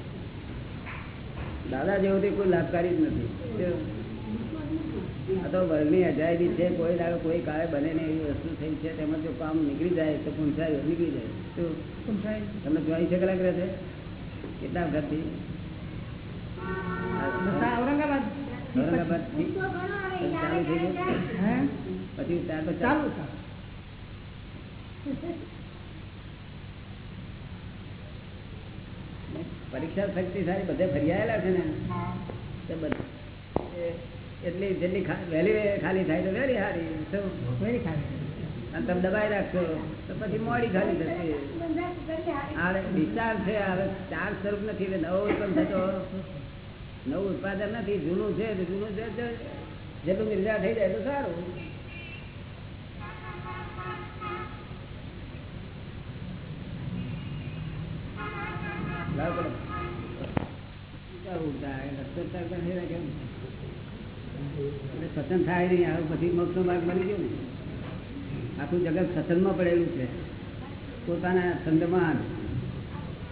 Speaker 1: દાદા જેવું કોઈ લાભકારી જ નથી. આ તો વર્ગની અજાયબી છે કોઈ દાડો કોઈ કાળે બને ને એવી વસ્તુ થઈ છે તેમાં જો કામ નીકળી જાય તો પૂંછાય નીકળી જાય. તો
Speaker 2: પૂંછાય તમે
Speaker 1: તમને ચોવીસ કલાક રહે છે કેટલા વખતથી?
Speaker 2: ઔરંગાબાદ.
Speaker 1: ઔરંગાબાદ ચાલુ થઈ ગયું? પછી
Speaker 2: ચાલુ ચાલુ
Speaker 1: પરીક્ષા શક્તિશાળી બધે ફરી છે ને? એટલી જેટલી વહેલી ખાલી થાય તો વહેલી સારી
Speaker 2: ખાલી
Speaker 1: અને તમે દબાઈ રાખશો તો પછી મોડી ખાલી થશે. આ ડિસ્ચાર્જ છે હવે ચાર સ્વરૂપ નથી નવો ઉત્પન્ન થતો. નવું ઉત્પાદન નથી જૂનું છે જૂનું છે જેટલું નિર્જા થઈ જાય તો સારું. સત્સંગ થાય નહીં આવું પછી મોક્ષનો માર્ગ બની ગયો ને આખું જગત સત્સંગમાં પડેલું છે પોતાના છંદમાં.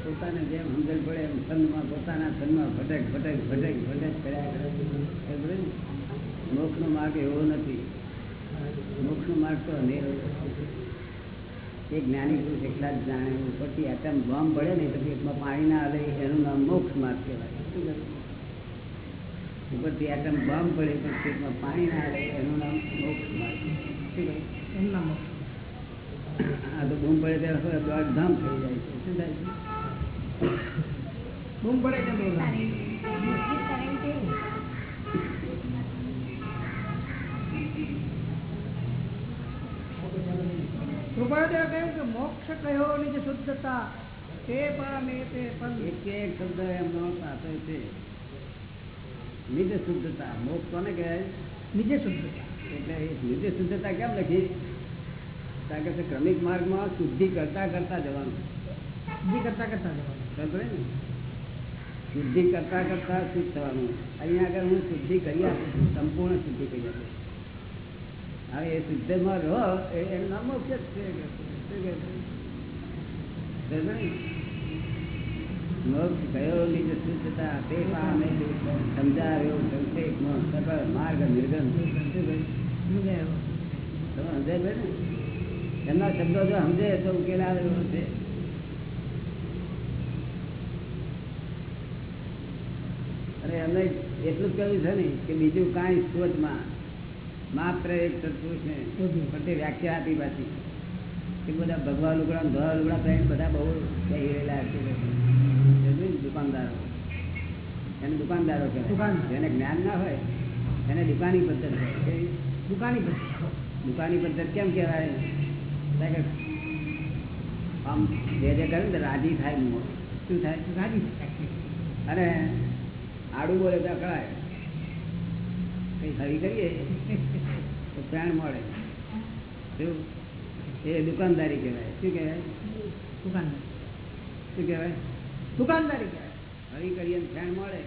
Speaker 1: પોતાને જેમ સમજણ પડે એમ છંદમાં પોતાના છંદમાં ભટક ભટક ભટક ભટક કર્યા કરે નો મોક્ષનો માર્ગ એવો નથી મોક્ષનો માર્ગ તો અનેરો એક જ્ઞાની પુરુષ એટલા જ જાણે ઉપરથી એટમ બોમ્બ પડે ને તો પેટમાં પાણી ના આવે એનું નામ મોક્ષ માર્ગ કહેવાય. ઉપરથી એટમ બોમ્બ પડે તો પેટમાં પાણી ના આવે એનું નામ મોક્ષ માર્ગ શું
Speaker 2: નામ
Speaker 1: આ તો બૂમ પડે ત્યારે દોડધામ થઈ જાય છે. શું થાય છે?
Speaker 2: બૂમ પડે છે બોલવા.
Speaker 3: નક્કી કરે છે.
Speaker 2: કૃપાળુદેવે કહ્યું કે મોક્ષ કયો નિજ શુદ્ધતા તે પામે તે પણ
Speaker 1: એક એક શબ્દ એમનો સાચો છે નિજ શુદ્ધતા મોક્ષ કોને કહેવાય
Speaker 2: નિજ શુદ્ધતા
Speaker 1: એટલે એ નિજ શુદ્ધતા કેમ લખી કારણ કે તે ક્રમિક માર્ગમાં શુદ્ધિ કરતા કરતા જવાનું
Speaker 2: બુદ્ધિ કરતા કરતા જવાનું
Speaker 1: ખબર પડે ને શુદ્ધિ કરતા કરતા શુદ્ધ થવાનું અહીંયા આગળ હું શુદ્ધિ કરી આપું છું સંપૂર્ણ શુદ્ધિ કરી આપું હવે એ શુદ્ધમાં રહો એનું નામ મોક્ષ જ છે શું છે? શુદ્ધતા તે પામે સમજાવ્યો સંક્ષેપમાં સકળ માર્ગ નિર્ગમ. તમે સમજાય છે ને? એમના શબ્દો જો સમજે તો ઉકેલ આવેલો છે. અને એમને એટલું જ કહ્યું છે ને કે બીજું કાંઈ સ્ત્રોતમાં માત્ર એક તત્વ છે. પણ તે વ્યાખ્યા આપી પાછી. કે બધા ભગવા લુગડા ને ધોળા લુગડા પહેરીને બધા બહુ કહી રહેલા છે ને? દુકાનદારો. એને દુકાનદારો કહેવાય.
Speaker 2: દુકાન
Speaker 1: જેને જ્ઞાન ના હોય એને દુકાની પદ્ધત હોય.
Speaker 2: દુકાની પદ્ધત.
Speaker 1: દુકાની પદ્ધત કેમ કહેવાય? કે આમ જે જે કરે ને રાજી થાય મોં શું થાય?
Speaker 2: રાજી થાય.
Speaker 1: અને આડું બોલે તો અકળાય કઈ ખરી કરીએ? તો પ્રાણ મળે. શું એ દુકાનદારી કહેવાય. શું કહેવાય?
Speaker 2: દુકાનદારી.
Speaker 1: શું કહેવાય?
Speaker 2: દુકાનદારી કહેવાય.
Speaker 1: હરી કરીએ ફેણ મળે.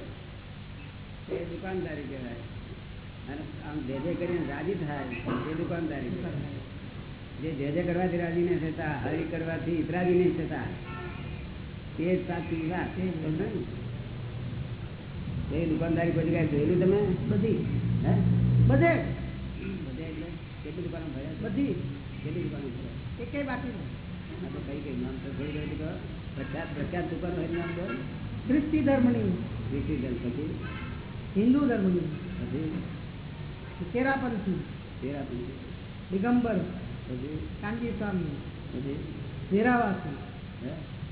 Speaker 1: એ દુકાનદારી કહેવાય. અને આમ જે જે કરીને રાજી થાય એ દુકાનદારી જે જે જે કરવાથી રાજી નહીં થતા હરી કરવાથી ઇતરાજી નહીં થતા તે જ સાચી વાત. એ દુકાનદારી પછી કાંઈ જોયેલી તમે?
Speaker 2: બધી.
Speaker 1: હે?
Speaker 2: બધે.
Speaker 1: કેટલી દુકાનો ભર્યા
Speaker 2: બધી.
Speaker 1: કેટલી દુકાનો ભર્યા
Speaker 2: એકેય બાકી
Speaker 1: આ તો કઈ કઈ નામ તો ઘણી. પ્રખ્યાત પ્રખ્યાત દુકાનો હોય નામ બોલ.
Speaker 2: ખ્રિસ્તી ધર્મની.
Speaker 1: વિકિજન પછી
Speaker 2: હિન્દુ ધર્મની.
Speaker 1: પછી?
Speaker 2: તેરાપંથી
Speaker 1: તેરા પછી
Speaker 2: દિગંબર.
Speaker 1: પછી?
Speaker 2: કાનજી સ્વામી.
Speaker 1: પછી?
Speaker 2: ઝેરાવાસી?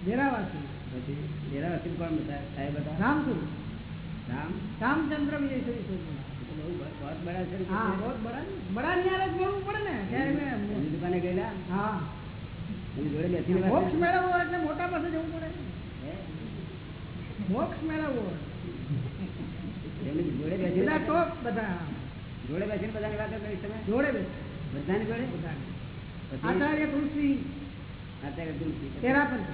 Speaker 2: ઝેરાવાસી
Speaker 1: પછી? તેરા કોણ બધા સાહેબ રામ
Speaker 2: રામસુર
Speaker 1: રામ?
Speaker 2: રામચંદ્ર વિજય શ્રી
Speaker 1: દુકાને ગયેલા?
Speaker 2: હા.
Speaker 1: જોડે બેસીને
Speaker 2: મોક્ષ મેળવવો એટલે મોટા પાસે જવું પડે. મોક્ષ મેળવવો
Speaker 1: જોડે બેસીને
Speaker 2: ટોપ બધા.
Speaker 1: જોડે બેસીને બધાની વાતો કરીશ તમે?
Speaker 2: જોડે બેસ
Speaker 1: બધાની જોડે?
Speaker 2: બધાને. આચાર્ય તુલસી
Speaker 1: આચાર્ય તુલસી
Speaker 2: તેરાપંત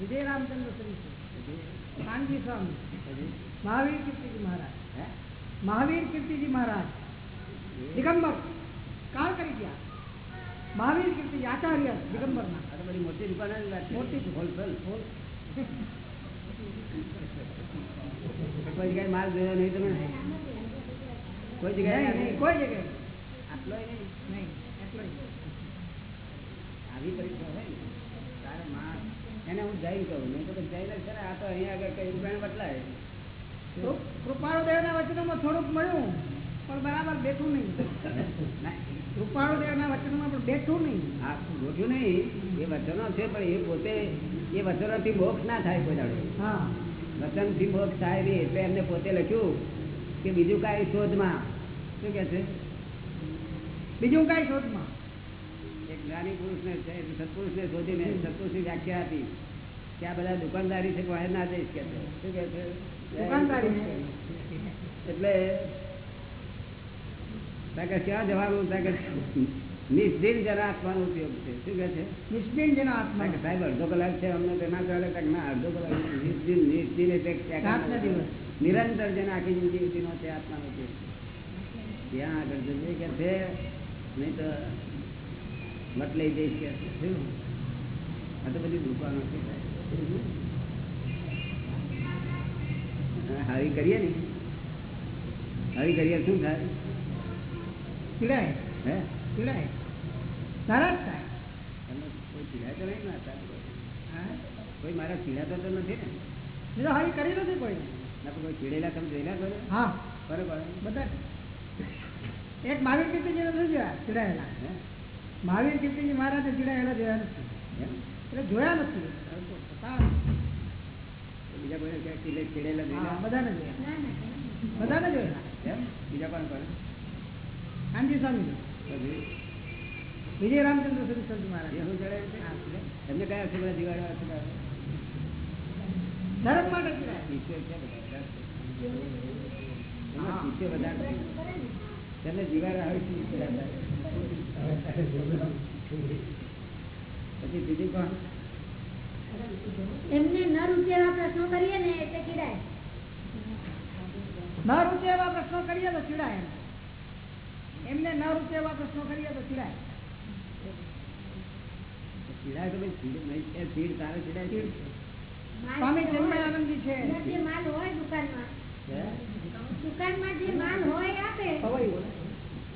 Speaker 2: વિજય રામચંદ્ર
Speaker 1: પછી?
Speaker 2: કાનજી સ્વામી. મહાવીર કીર્તિ મહારાજ.
Speaker 1: હે?
Speaker 2: મહાવીર કીર્તિજી મહારાજ દિગંબર કાળ કરી ગયા. મહાવીર કીર્તિજી આચાર્ય
Speaker 1: દિગંબર ના બધી મોટી દુકાન.
Speaker 2: મોટી.
Speaker 1: હોલસેલ કોઈ જગ્યાએ માલ જોયો નહીં તમે? કોઈ જગ્યાએ
Speaker 2: કોઈ જગ્યાએ.
Speaker 1: આટલો નહીં.
Speaker 2: જ.
Speaker 1: આવી પરીક્ષા હોય ને તારે માલ એને હું જઈને કહું નહીં તો જઈને છે ને આ તો અહીંયા આગળ કઈ રૂપિયા બદલાય.
Speaker 2: કૃ- કૃપાળુ દેવના વચનોમાં થોડુંક મળ્યું પણ બરાબર બેઠું નહીં.
Speaker 1: ના,
Speaker 2: કૃપાળુ દેવના વચનોમાં પણ બેઠું નહીં.
Speaker 1: આ ગોઠ્યું નહીં? એ વચનો છે પણ એ પોતે એ વચનોથી મોક્ષ ના થાય કોઈ દાડો.
Speaker 2: હા.
Speaker 1: વચનથી મોક્ષ થાય નહીં એટલે એમને પોતે લખ્યું કે બીજું કાંઈ શોધમાં. શું કે છે?
Speaker 2: બીજું કઈ શોધમાં.
Speaker 1: એક જ્ઞાની પુરુષને સત્પુરુષને શોધીને સત્પુરુષની વ્યાખ્યા હતી કે આ બધા દુકાનદારી છે પણ ના જઈશ કે છે. શું કે છે? એટલે ક્યાં જવાનું? ત્યાં કે નિષ્દિન જન આત્માનો ઉપયોગ છે. શું કે છે?
Speaker 2: નિષ્પિન જેના આત્મા.
Speaker 1: સાહેબ અડધો કલાક છે અમને તેના ચાલે ત્યાં ના અડધો કલાક નિષ્દિન નિષ્દિન એટલે
Speaker 2: દિવસ.
Speaker 1: નિરંતર જેને આખી જિંદગીનો છે આત્માનો ઉપયોગ. ત્યાં આગળ જજે કે છે નહીં તો મત લઈ જઈશ કે. શું? આ તો બધી દુકાનો છે હાવી કરીએ ને. હાવી કરીએ શું થાય?
Speaker 2: પીડાય
Speaker 1: હે?
Speaker 2: પીડાય સારા જ થાય
Speaker 1: કોઈ પીડાય તો નહીં ના કોઈ મારા પીડાતો તો નથી ને?
Speaker 2: મેં તો હારી કરી નથી કોઈ.
Speaker 1: ના કોઈ પીડેલા તમે જોયેલા કોઈ
Speaker 2: હા.
Speaker 1: બરોબર.
Speaker 2: બધા. એક મહાવીર કીર્તિજી નથી જોયા? ચીડાયેલા.
Speaker 1: હે?
Speaker 2: મહાવીર કીર્તિજી મહારાજે ચીડાયેલા જોયા નથી? એટલે જોયા નથી.
Speaker 1: બીજા કોઈ ક્યાંક જોયેલા?
Speaker 2: બધાને જોયા
Speaker 3: ના ના
Speaker 2: બધાને જોયા
Speaker 1: એમ? બીજા કોણ કોણ?
Speaker 2: કાનજી સ્વામી
Speaker 1: પછી
Speaker 2: વિજય રામચંદ્ર સરસ્વતી
Speaker 1: એ
Speaker 2: મહારાજ
Speaker 1: જણાવ્યું છે? એમને કયા છે બધા જીવાડવા છે બધા?
Speaker 2: ધર્મ માટે
Speaker 1: શિષ્ય બધા. તેમને જીવાડવા હોય પછી બીજું કોણ
Speaker 3: એમને ન રૂચે એવા પ્રશ્નો કરીએ ને એટલે કીડાય
Speaker 2: ન રૂચે એવા પ્રશ્નો કરીએ તો ચીડાય એમ. એમને ન રૂચે એવા પ્રશ્નો કરીએ તો ચીડાય.
Speaker 1: તો ભાઈ તારે
Speaker 2: સ્વામી ચન્મયાનંદજી છે.
Speaker 3: જે માલ હોય દુકાનમાં. દુકાનમાં જે માલ હોય આપે.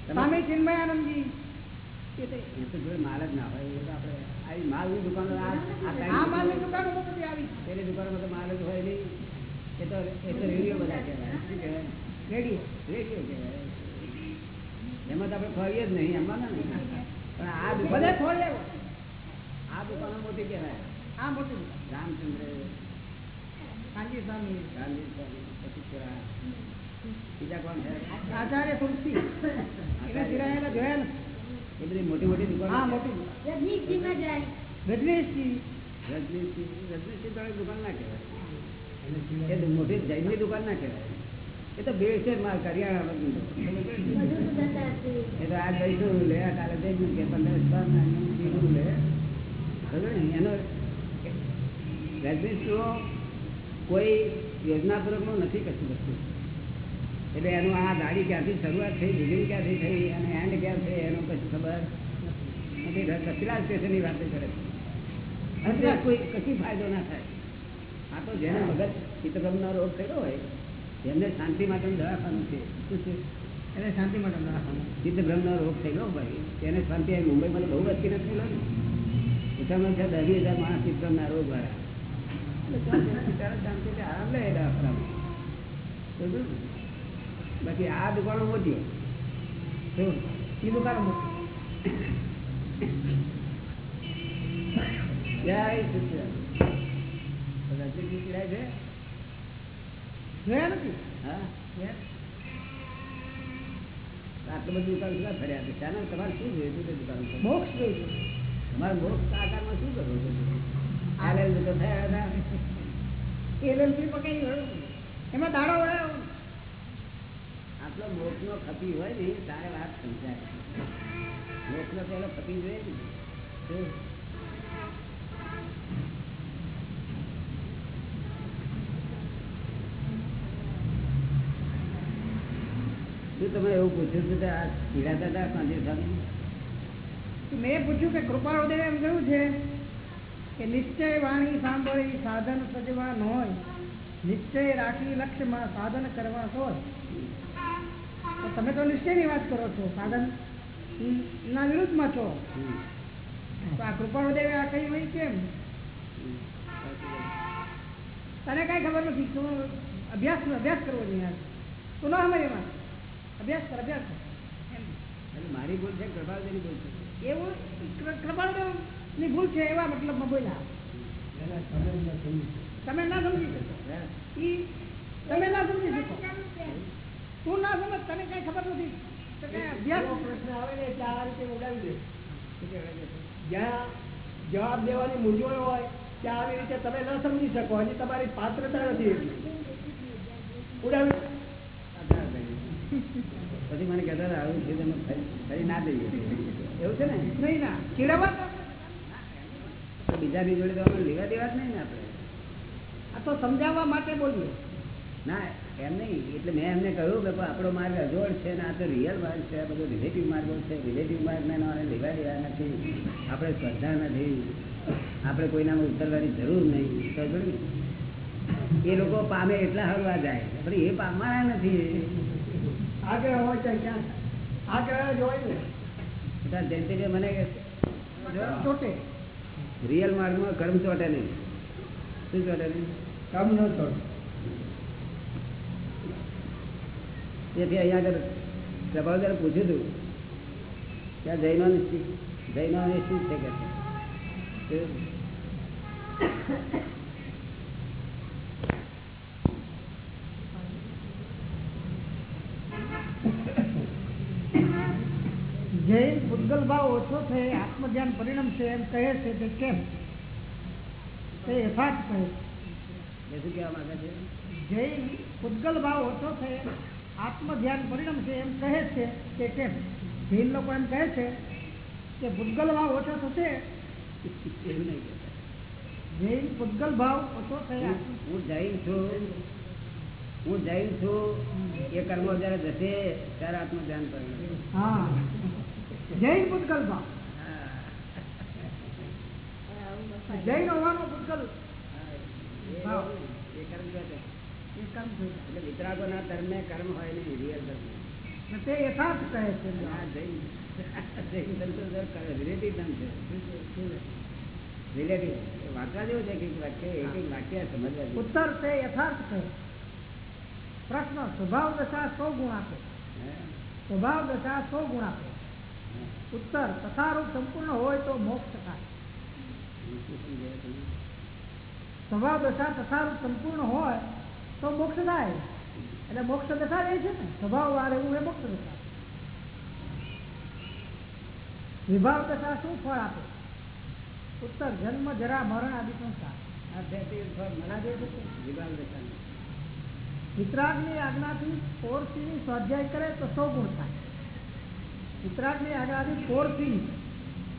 Speaker 2: સ્વામી ચિન્મયાનંદજી એ તો
Speaker 1: માલ જ ના હોય એ તો આપણે આવી માલની દુકાનો આ
Speaker 2: માલની દુકાનો બધી આવી.
Speaker 1: પેલી દુકાનમાં તો માલ જ હોય નહીં. એ તો એ તો રેડિયો બધા કહેવાય. શું કહેવાય?
Speaker 2: રેડિયો
Speaker 1: રેડિયો કહેવાય. એમાં તો આપણે ખોરીએ જ નહીં એમાં ના પણ આ દુકાન આ દુકાનો મોટી કહેવાય.
Speaker 2: આ મોટી
Speaker 1: રામચંદ્ર
Speaker 2: સ્વામી
Speaker 1: ગાંધી સ્વામી, પછી બીજા કોણ છે?
Speaker 2: આચાર્ય તુલસી. જોયા નથી
Speaker 1: એ બધી મોટી મોટી દુકાનો
Speaker 2: દુકાન.
Speaker 1: ના કહેવાય. મોટી જૈનની દુકાન ના કહેવાય. એ તો બેડ છે માલ કરિયાણા. એ તો આજ જઈશું લે આ કાલે જઈશું કે પંદર લે. એનો રજનીશનો કોઈ યોજનાપૂર્વકનું નથી કશું વસ્તુ. એટલે એનું આ ગાડી ક્યાંથી શરૂઆત થઈ બિગિંગ ક્યાંથી થઈ અને એન્ડ ક્યાં છે એનું કશું ખબર નથી. કચરા સ્ટેશનની વાત કરે છે. કોઈ કશી ફાયદો ના થાય. આ તો જેને મગજ ચિત્તગમનો રોગ થયો હોય એમને શાંતિ માટેનું દવાખાનું છે. શું છે?
Speaker 2: એને શાંતિ માટે દવાખાનું.
Speaker 1: ચિત્તભ્રમનો રોગ થયેલો ભાઈ તેને શાંતિ આવી. મુંબઈમાં બહુ વસ્તી નથી થયેલો ને ઓછામાં ઓછા દસ હજાર માણસ ચિત્તભ્રમના રોગ વાળા એટલે શાંતિ આરામ લે દવાખાનામાં. બાકી આ દુકાનો મોટી?
Speaker 2: એ દુકાનો મોટી
Speaker 1: જય સચિદાનંદ. રજનીશજી પીડાય છે.
Speaker 2: જોયા નથી?
Speaker 1: હા. આટલું બધું દુકાન શું ફર્યા છે. શાના તમારે શું દુકાન
Speaker 2: મોક્ષ છે.
Speaker 1: તમારે મોક્ષ આકારમાં શું કરવું છે? આ લેલ તો થયા હતા.
Speaker 2: એ. એમાં દાડો વળાયો.
Speaker 1: આ આટલો મોક્ષનો ખપી હોય ને તારે વાત સમજાય. મોક્ષનો પેલો ખપી જોઈએ ને તમે એવું પૂછ્યું હતું કે આ પીડાતા હતા સ્વામી?
Speaker 2: મેં પૂછ્યું કે કૃપાળુદેવ એમ કહ્યું છે કે નિશ્ચય વાણી સાંભળી સાધન સજવા ન હોય. નિશ્ચય રાખી લક્ષ્યમાં સાધન કરવા હોય. તમે તો નિશ્ચયની વાત કરો છો સાધન ના વિરુદ્ધમાં છો. તો આ કૃપાળુદેવે આ કહ્યું હોય કેમ. તને કાંઈ ખબર નથી તું અભ્યાસ અભ્યાસ કરવો જોઈએ આજ. તું ન સમજ એમાં. અભ્યાસ કર અભ્યાસ કર. એમ.
Speaker 1: મારી ભૂલ છે કૃપાલજીની ભૂલ છે.
Speaker 2: એવું કૃપાળુદેવની ભૂલ છે એવા મતલબમાં બોલ્યા. તમે ના સમજી શકો. તમે ના સમજી શકો. તું ના સમજ તને કઈ ખબર નથી.
Speaker 4: પ્રશ્ન આવે ને ત્યાં આ રીતે ઉડાવી દે? જ્યાં જવાબ દેવાની મૂંઝવણ હોય ત્યાં આવી રીતે તમે ન સમજી શકો. હજી તમારી પાત્રતા નથી ઉડાવી
Speaker 1: પછી મને કહેતા હતા, આવું છે તમે ફરી ના દઈએ. એવું છે ને?
Speaker 2: નહીં ના ચીડવા તો
Speaker 1: તો બીજાની જોડે તો અમે લેવા દેવા જ નહીં ને આપણે.
Speaker 2: આ તો સમજાવવા માટે બોલીએ
Speaker 1: ના એમ નહીં. એટલે મેં એમને કહ્યું કે આપણો માર્ગ અજોડ છે ને આ તો રિયલ માર્ગ છે આ બધો રિલેટિવ માર્ગો છે. રિલેટિવ માર્ગને નામે લેવા દેવા નથી. આપણે સ્પર્ધા નથી. આપણે કોઈનામાં ઉતરવાની જરૂર નહીં. સમજો એ લોકો પામે એટલા હરવા જાય. પણ એ પામવાના નથી.
Speaker 4: આગ્રહ હોય ત્યાં ક્યાં આગ્રહ જ હોય ને?
Speaker 1: મને કે જો,
Speaker 2: ચોટે.
Speaker 1: રિયલ માર્ગમાં કર્મ ચોટે નહીં. શું ચોટે નહીં?
Speaker 4: કર્મ ન છોડ
Speaker 1: તેથી અહીંયા આગળ પ્રભાવદારે પૂછ્યું હતું કે આ જૈનોને શી- જૈનોને શું છે કે છે? શું?
Speaker 2: જૈન પૂતગલ ભાવ ઓછો છે આત્મધ્યાન પરિણામ છે એમ કહે છે તે કેમ તે યથાર્થ કહે છે
Speaker 1: એ શું કહેવા માંગે છે
Speaker 2: જૈન પૂતગલ ભાવ ઓછો છે આત્મધ્યાન પરિણામ છે એમ કહે છે કે કેમ? જૈન લોકો એમ કહે છે કે ભૂતગલ ભાવ ઓછો થશે.
Speaker 1: એવું નહીં
Speaker 2: જૈન ભૂતગલ ભાવ ઓછો થયા.
Speaker 1: હું- હું જૈન છું. હું જૈન છું. એ કર્મો જયારે જશે ત્યારે આત્મ ધ્યાન પરિણમે.
Speaker 2: હા. જૈન ભૂતગલ ભાવ. જૈન હોવાનો
Speaker 1: ભૂતગલ
Speaker 2: ભાવ.
Speaker 1: એ કર્મ જશે. એટલે વિતરાગોના ધર્મે કર્મ હોય નહીં રિયલ ધર્મ.
Speaker 2: તે યથાર્થ કહે છે
Speaker 1: જૈન. જૈન ધર્મ રિલેટિવ ધર્મ છે. રિલેટિવ વાંચવા જેવું છે કે વાક્ય એક એક વાક્ય સમજવા
Speaker 2: ઉત્તર તે યથાર્થ કહે. પ્રશ્ન સ્વભાવ દશા સો ગુણ આપે? સ્વભાવ દશા સો ગુણ આપે. ઉત્તર તથારૂપ સંપૂર્ણ હોય તો મોક્ષ થાય? સ્વભાવ દશા તથારૂપ સંપૂર્ણ હોય તો મોક્ષ થાય. એટલે મોક્ષ દશા છે ને. સ્વભાવ વાર એવું એ મોક્ષ દશા વિભાવ દશા શું ફળ આપે? ઉત્તર જન્મ જરા મરણ આદિ
Speaker 1: સંસ્થા.
Speaker 2: વિતરાગની આજ્ઞાથી કોરસીની સ્વાધ્યાય કરે તો સૌ ગુણ થાય. વિતરાગની આજ્ઞાથી કોરસી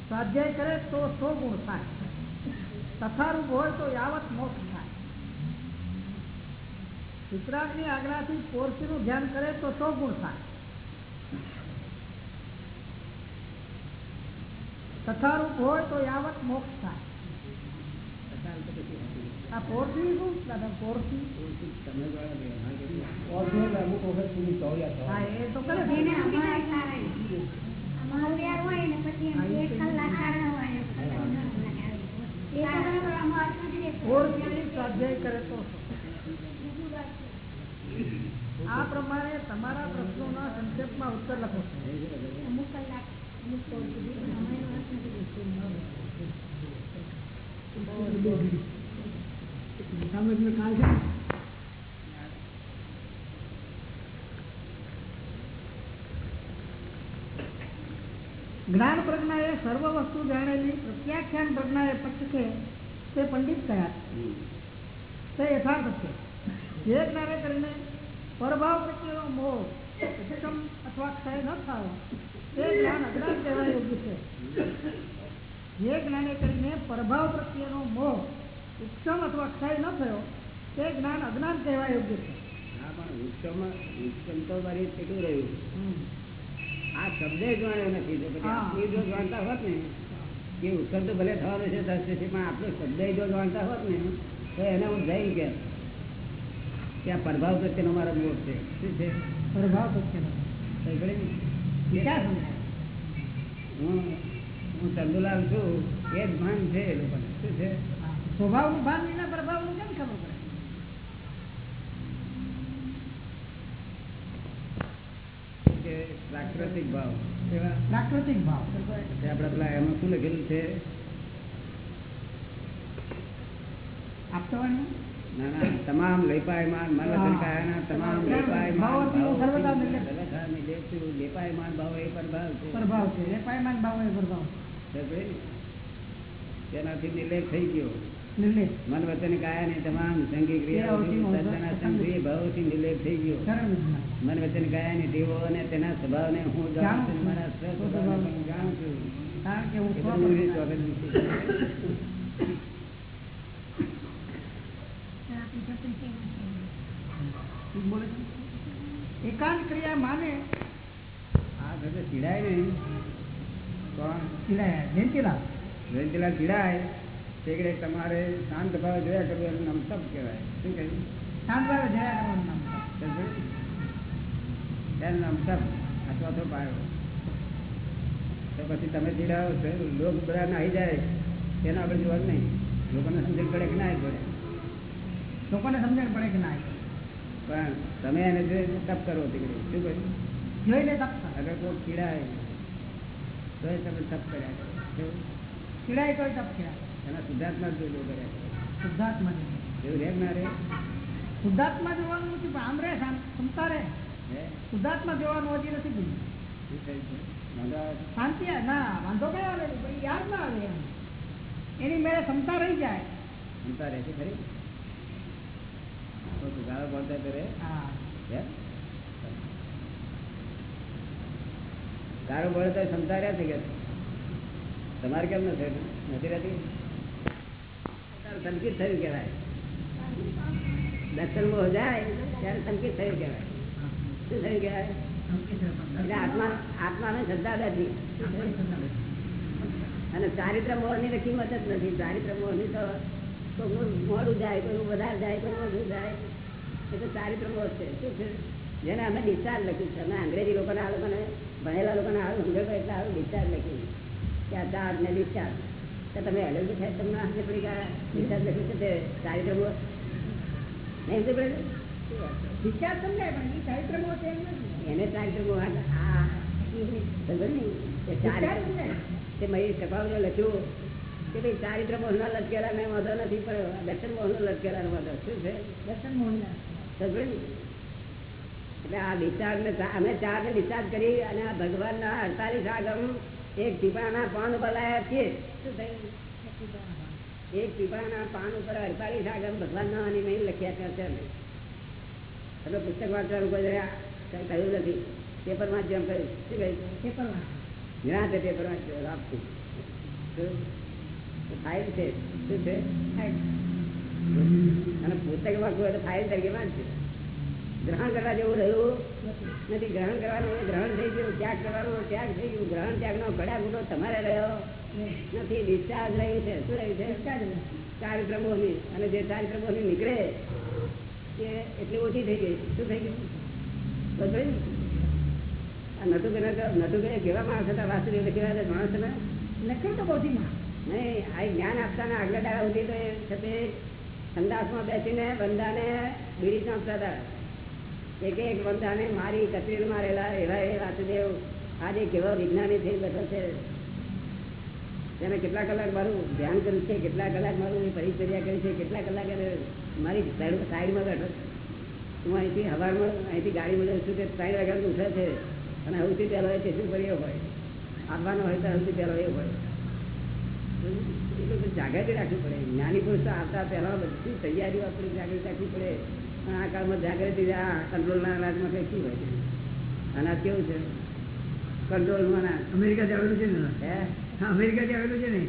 Speaker 2: સ્વાધ્યાય કરે તો સો ગુણ થાય. તથારૂપ હોય તો યાવત મોક્ષ. વિતરાગની આજ્ઞાથી કોરસીનું ધ્યાન કરે તો સો ગુણ થાય. તથારૂપ હોય તો યાવત મોક્ષ થાય. આ શું? દાદા
Speaker 4: અમુક વખત
Speaker 2: એ તો કરે. સ્વાધ્યાય કરે તો. આ પ્રમાણે તમારા પ્રશ્નોના સંક્ષેપમાં ઉત્તર લખો.
Speaker 3: અમુક કલાક અમુક કાલ
Speaker 2: છે જ્ઞાન પ્રજ્ઞા એ સર્વ વસ્તુ જાણેલી પ્રત્યાખ્યાન પ્રજ્ઞા એ પક્ષ છે તે પંડિત કયા? તે યથાર્થ છે. જે જ્ઞાને કરીને પરભાવ પ્રત્યેનો મોહ અથવા ક્ષય ન થયો તે જ્ઞાન અજ્ઞાન કહેવા યોગ્ય છે. જે જ્ઞાને કરીને પ્રભાવ પ્રત્યેનો મોહ ઉત્તમ અથવા ક્ષય ન થયો તે જ્ઞાન અજ્ઞાન કહેવા યોગ્ય છે.
Speaker 1: હા પણ ઉત્તમ ઉત્તમ તો મારી કેટલું રહ્યું. આ શબ્દે જાણ્યો નથી પછી જો જાણતા હોત ને કે ઉત્તમ તો ભલે થવાનો છે થશે પણ આટલો શબ્દ જો જાણતા હોત ને તો એને હું જઈ ગયા કે આ પ્રભાવ પ્રત્યેનો મારો મોહ છે. શું છે?
Speaker 2: પ્રભાવ પ્રત્યેનો? વિચાર
Speaker 1: હું હું ચંદુલાલ છું. એ જ ભાન છે એ લોકોને. શું છે.
Speaker 2: સ્વભાવનું ભાન પ્રભાવનું કેમ ખબર પડે?
Speaker 1: પ્રાકૃતિક ભાવ.
Speaker 2: પ્રાકૃતિક ભાવ.
Speaker 1: આપણે પેલા એમાં શું લખેલું છે? ના? તમામ લેપાયમાન મન તમામ લેપાયમાન. લેપાયમાન ભાવ એ પ્રભાવ છે.
Speaker 2: પ્રભાવ છે લેપાયમાન ભાવ એ પ્રભાવ?
Speaker 1: તેનાથી નિર્લેપ થઈ ગયો. મન વતન કાયા ની તમામ સંગી ક્રિયાઓથી ભાવોથી નિર્લેપ થઈ ગયો. મન વતન કાયા ની ટેવો અને તેના સ્વભાવને હું જાણું છું મારા સ્વ સ્વભાવને જાણું છું.
Speaker 2: કારણ કે હું
Speaker 1: એ
Speaker 2: સ્વ
Speaker 1: બધું એ
Speaker 2: પ્રમાણ-
Speaker 1: ચોગન વિશે છે.
Speaker 3: આપણી જપણી સેવા છે.
Speaker 2: ઈ બોલે છે. એકાંત માને.
Speaker 1: આ થશે ચીડાય નહીં કોણ
Speaker 2: ચીડાયા જયંતિલાલ
Speaker 1: જયંતિલાલ ચીડાય તે તમારે શાંત ભાવે જોયા કરવું એનું નામ તપ કહેવાય. શું કહ્યું?
Speaker 2: શાંતભાવે જયા કરવાનું નામ?
Speaker 1: એનું નામ તપ આ ચોથો પાયો. તો પછી તમે ચીડાવો છો લોક બધા નાહી જાય. તેના આપણે જોવાનું નહીં. લોકોને સમજણ પડે કે ના પડે?
Speaker 2: લોકોને સમજણ પડે કે ના
Speaker 1: પણ તમે એને તપ કરો દીકરી શું કર્યું
Speaker 2: જોઈને તપ
Speaker 1: અગર કોઈ ચીડાય તો તમે તપ કર્યા કરો. કેવું?
Speaker 2: ચીડાય તપ કર્યા.
Speaker 1: એના શુદ્ધાત્મા જોજો કર્યા
Speaker 2: શુદ્ધાત્મા
Speaker 1: એવું રેમ ના રે
Speaker 2: શુદ્ધાત્મા જોવાનું નથી પણ આમ રે ક્ષમતા રે શુદ્ધાત્મા જોવાનું હજી નથી
Speaker 1: છે?
Speaker 2: શાંતિ. ના વાંધો કયો આવે યાદ ના આવે એની મેળે ક્ષમતા રહી જાય.
Speaker 1: ક્ષમતા રહે છે ખરી? ગાળો બોલતા તો રે
Speaker 2: હા
Speaker 1: હે? ગાળો બોલે તો ક્ષમતા રહ્યા છે કે તમારે કેમ નથી રહેતી સંકિત થયું કહેવાય દર્શન મોહ જાય ત્યારે સંકિત થયું કહેવાય શું થયું કહેવાય એટલે આત્મા આત્માને શ્રદ્ધા નથી અને ચારિત્ર મોહની કિંમત જ નથી ચારિત્ર મોહની તો કોઈનું મોડું જાય કોઈનું વધારે જાય કોઈનું ઓછું જાય. એ તો સારી મોહ છે. શું છે? જેને અમે ડિસ્ચાર્જ લખ્યું છે. અમે અંગ્રેજી લોકોને આ લોકોને ભણેલા લોકોને આ સમજો એટલે આવું ડિસ્ચાર્જ લખ્યું કે આ ચાર્જ ને ડિસ્ચાર્જ તો તમે એલર્જી થાય તમને હાથે પડી ગયા ડિસ્ચાર્જ લખ્યું છે તે સારી મોહ નહીં શું પડે
Speaker 2: ડિસ્ચાર્જ સમજાય પણ એ સારી છે એમ નથી.
Speaker 1: એને સારી મોહ આ- આ નહીં? તે તે મયુર કપાવજો લખ્યું. કે ભાઈ ચારિત્ર મોહના લટકેલા મેં વાંધો નથી પણ દર્શન મોહનો લટકેલા વાંધો શું છે?
Speaker 2: દર્શન મોહના
Speaker 1: એટલે આ વિચાર ને અમે ચાર ને વિચાર કરી અને આ ભગવાનના અડતાલીસ આગમ એક પીપળાના પાન ઉપર લાયા છીએ. શું થયું એક પીપળાના પાન. ઉપર અડતાલીસ આગમ ભગવાનના અને મેં લખ્યા છે અમે. તમે પુસ્તક વાંચવાનું કોઈ કહ્યું નથી. પેપર વાંચ્યું એમ કહ્યું. શું કહ્યું?
Speaker 2: પેપર
Speaker 1: વાંચ્યું. પેપર વાંચ્યું આપતું શું? તો ફાઇલ છે. શું છે? અને પુસ્તક વાંચવું હોય તો ફાઇલ તરીકે વાંચશે ગ્રહણ કરવા જેવું રહ્યું? નથી. ગ્રહણ કરવાનું ગ્રહણ થઈ ગયું ત્યાગ કરવાનું ત્યાગ થઈ ગયું. ગ્રહણ ત્યાગનો ઘડા ગુનો તમારે રહ્યો? નથી. ડિસ્ચાર્જ રહ્યું છે. શું રહ્યું છે? મોહની અને જે ચારિત્રની નીકળે એ એટલી ઓછી થઈ ગઈ. શું થઈ ગયું? બરોબર ને? આ નટુભાઈને તો- નટુભાઈ કેવા માણસ હતા? વાસુદેવ કેવા માણસ હતા
Speaker 2: લખ્યું તો બૌદ્ધિમાં
Speaker 1: નહીં આ જ્ઞાન આપતાના આગલા દાડા તો એ છતે સંદાસમાં બેસીને બંદાને બીડી આપતા હતા એક એક બંધાને મારી કચેરી રહેલા એવા એ વાસુદેવ, આજે કેવા વિજ્ઞાની થઈ બેઠો છે. તેને કેટલા કલાક મારું ધ્યાન કર્યું છે, કેટલા કલાક મારું પરિચર્યા કરી છે, કેટલા કલાક મારી સાઈડ સાઈડમાં બેઠો છે. હું અહીંથી હવારમાં, અહીંથી ગાડી મળે છું કે ત્રણ વાગ્યા ઉઠે છે. અને સૌથી પહેલો એ શું કર્યો હોય. આવવાનો હોય તો સૌથી પહેલો એ હોય. જાગૃતિ રાખવી પડે. જ્ઞાની પુરુષ આવતા પહેલા બધી તૈયારીઓ આપણી જાગૃતિ રાખવી પડે. પણ આ કાળમાં જાગૃતિ આ કંટ્રોલના અનાજમાં કઈ શું હોય? છે
Speaker 5: અનાજ કેવું છે? કંટ્રોલમાં
Speaker 1: અમેરિકાથી આવેલું છે ને?
Speaker 5: હે?
Speaker 1: અમેરિકા અમેરિકાથી આવેલું છે ને?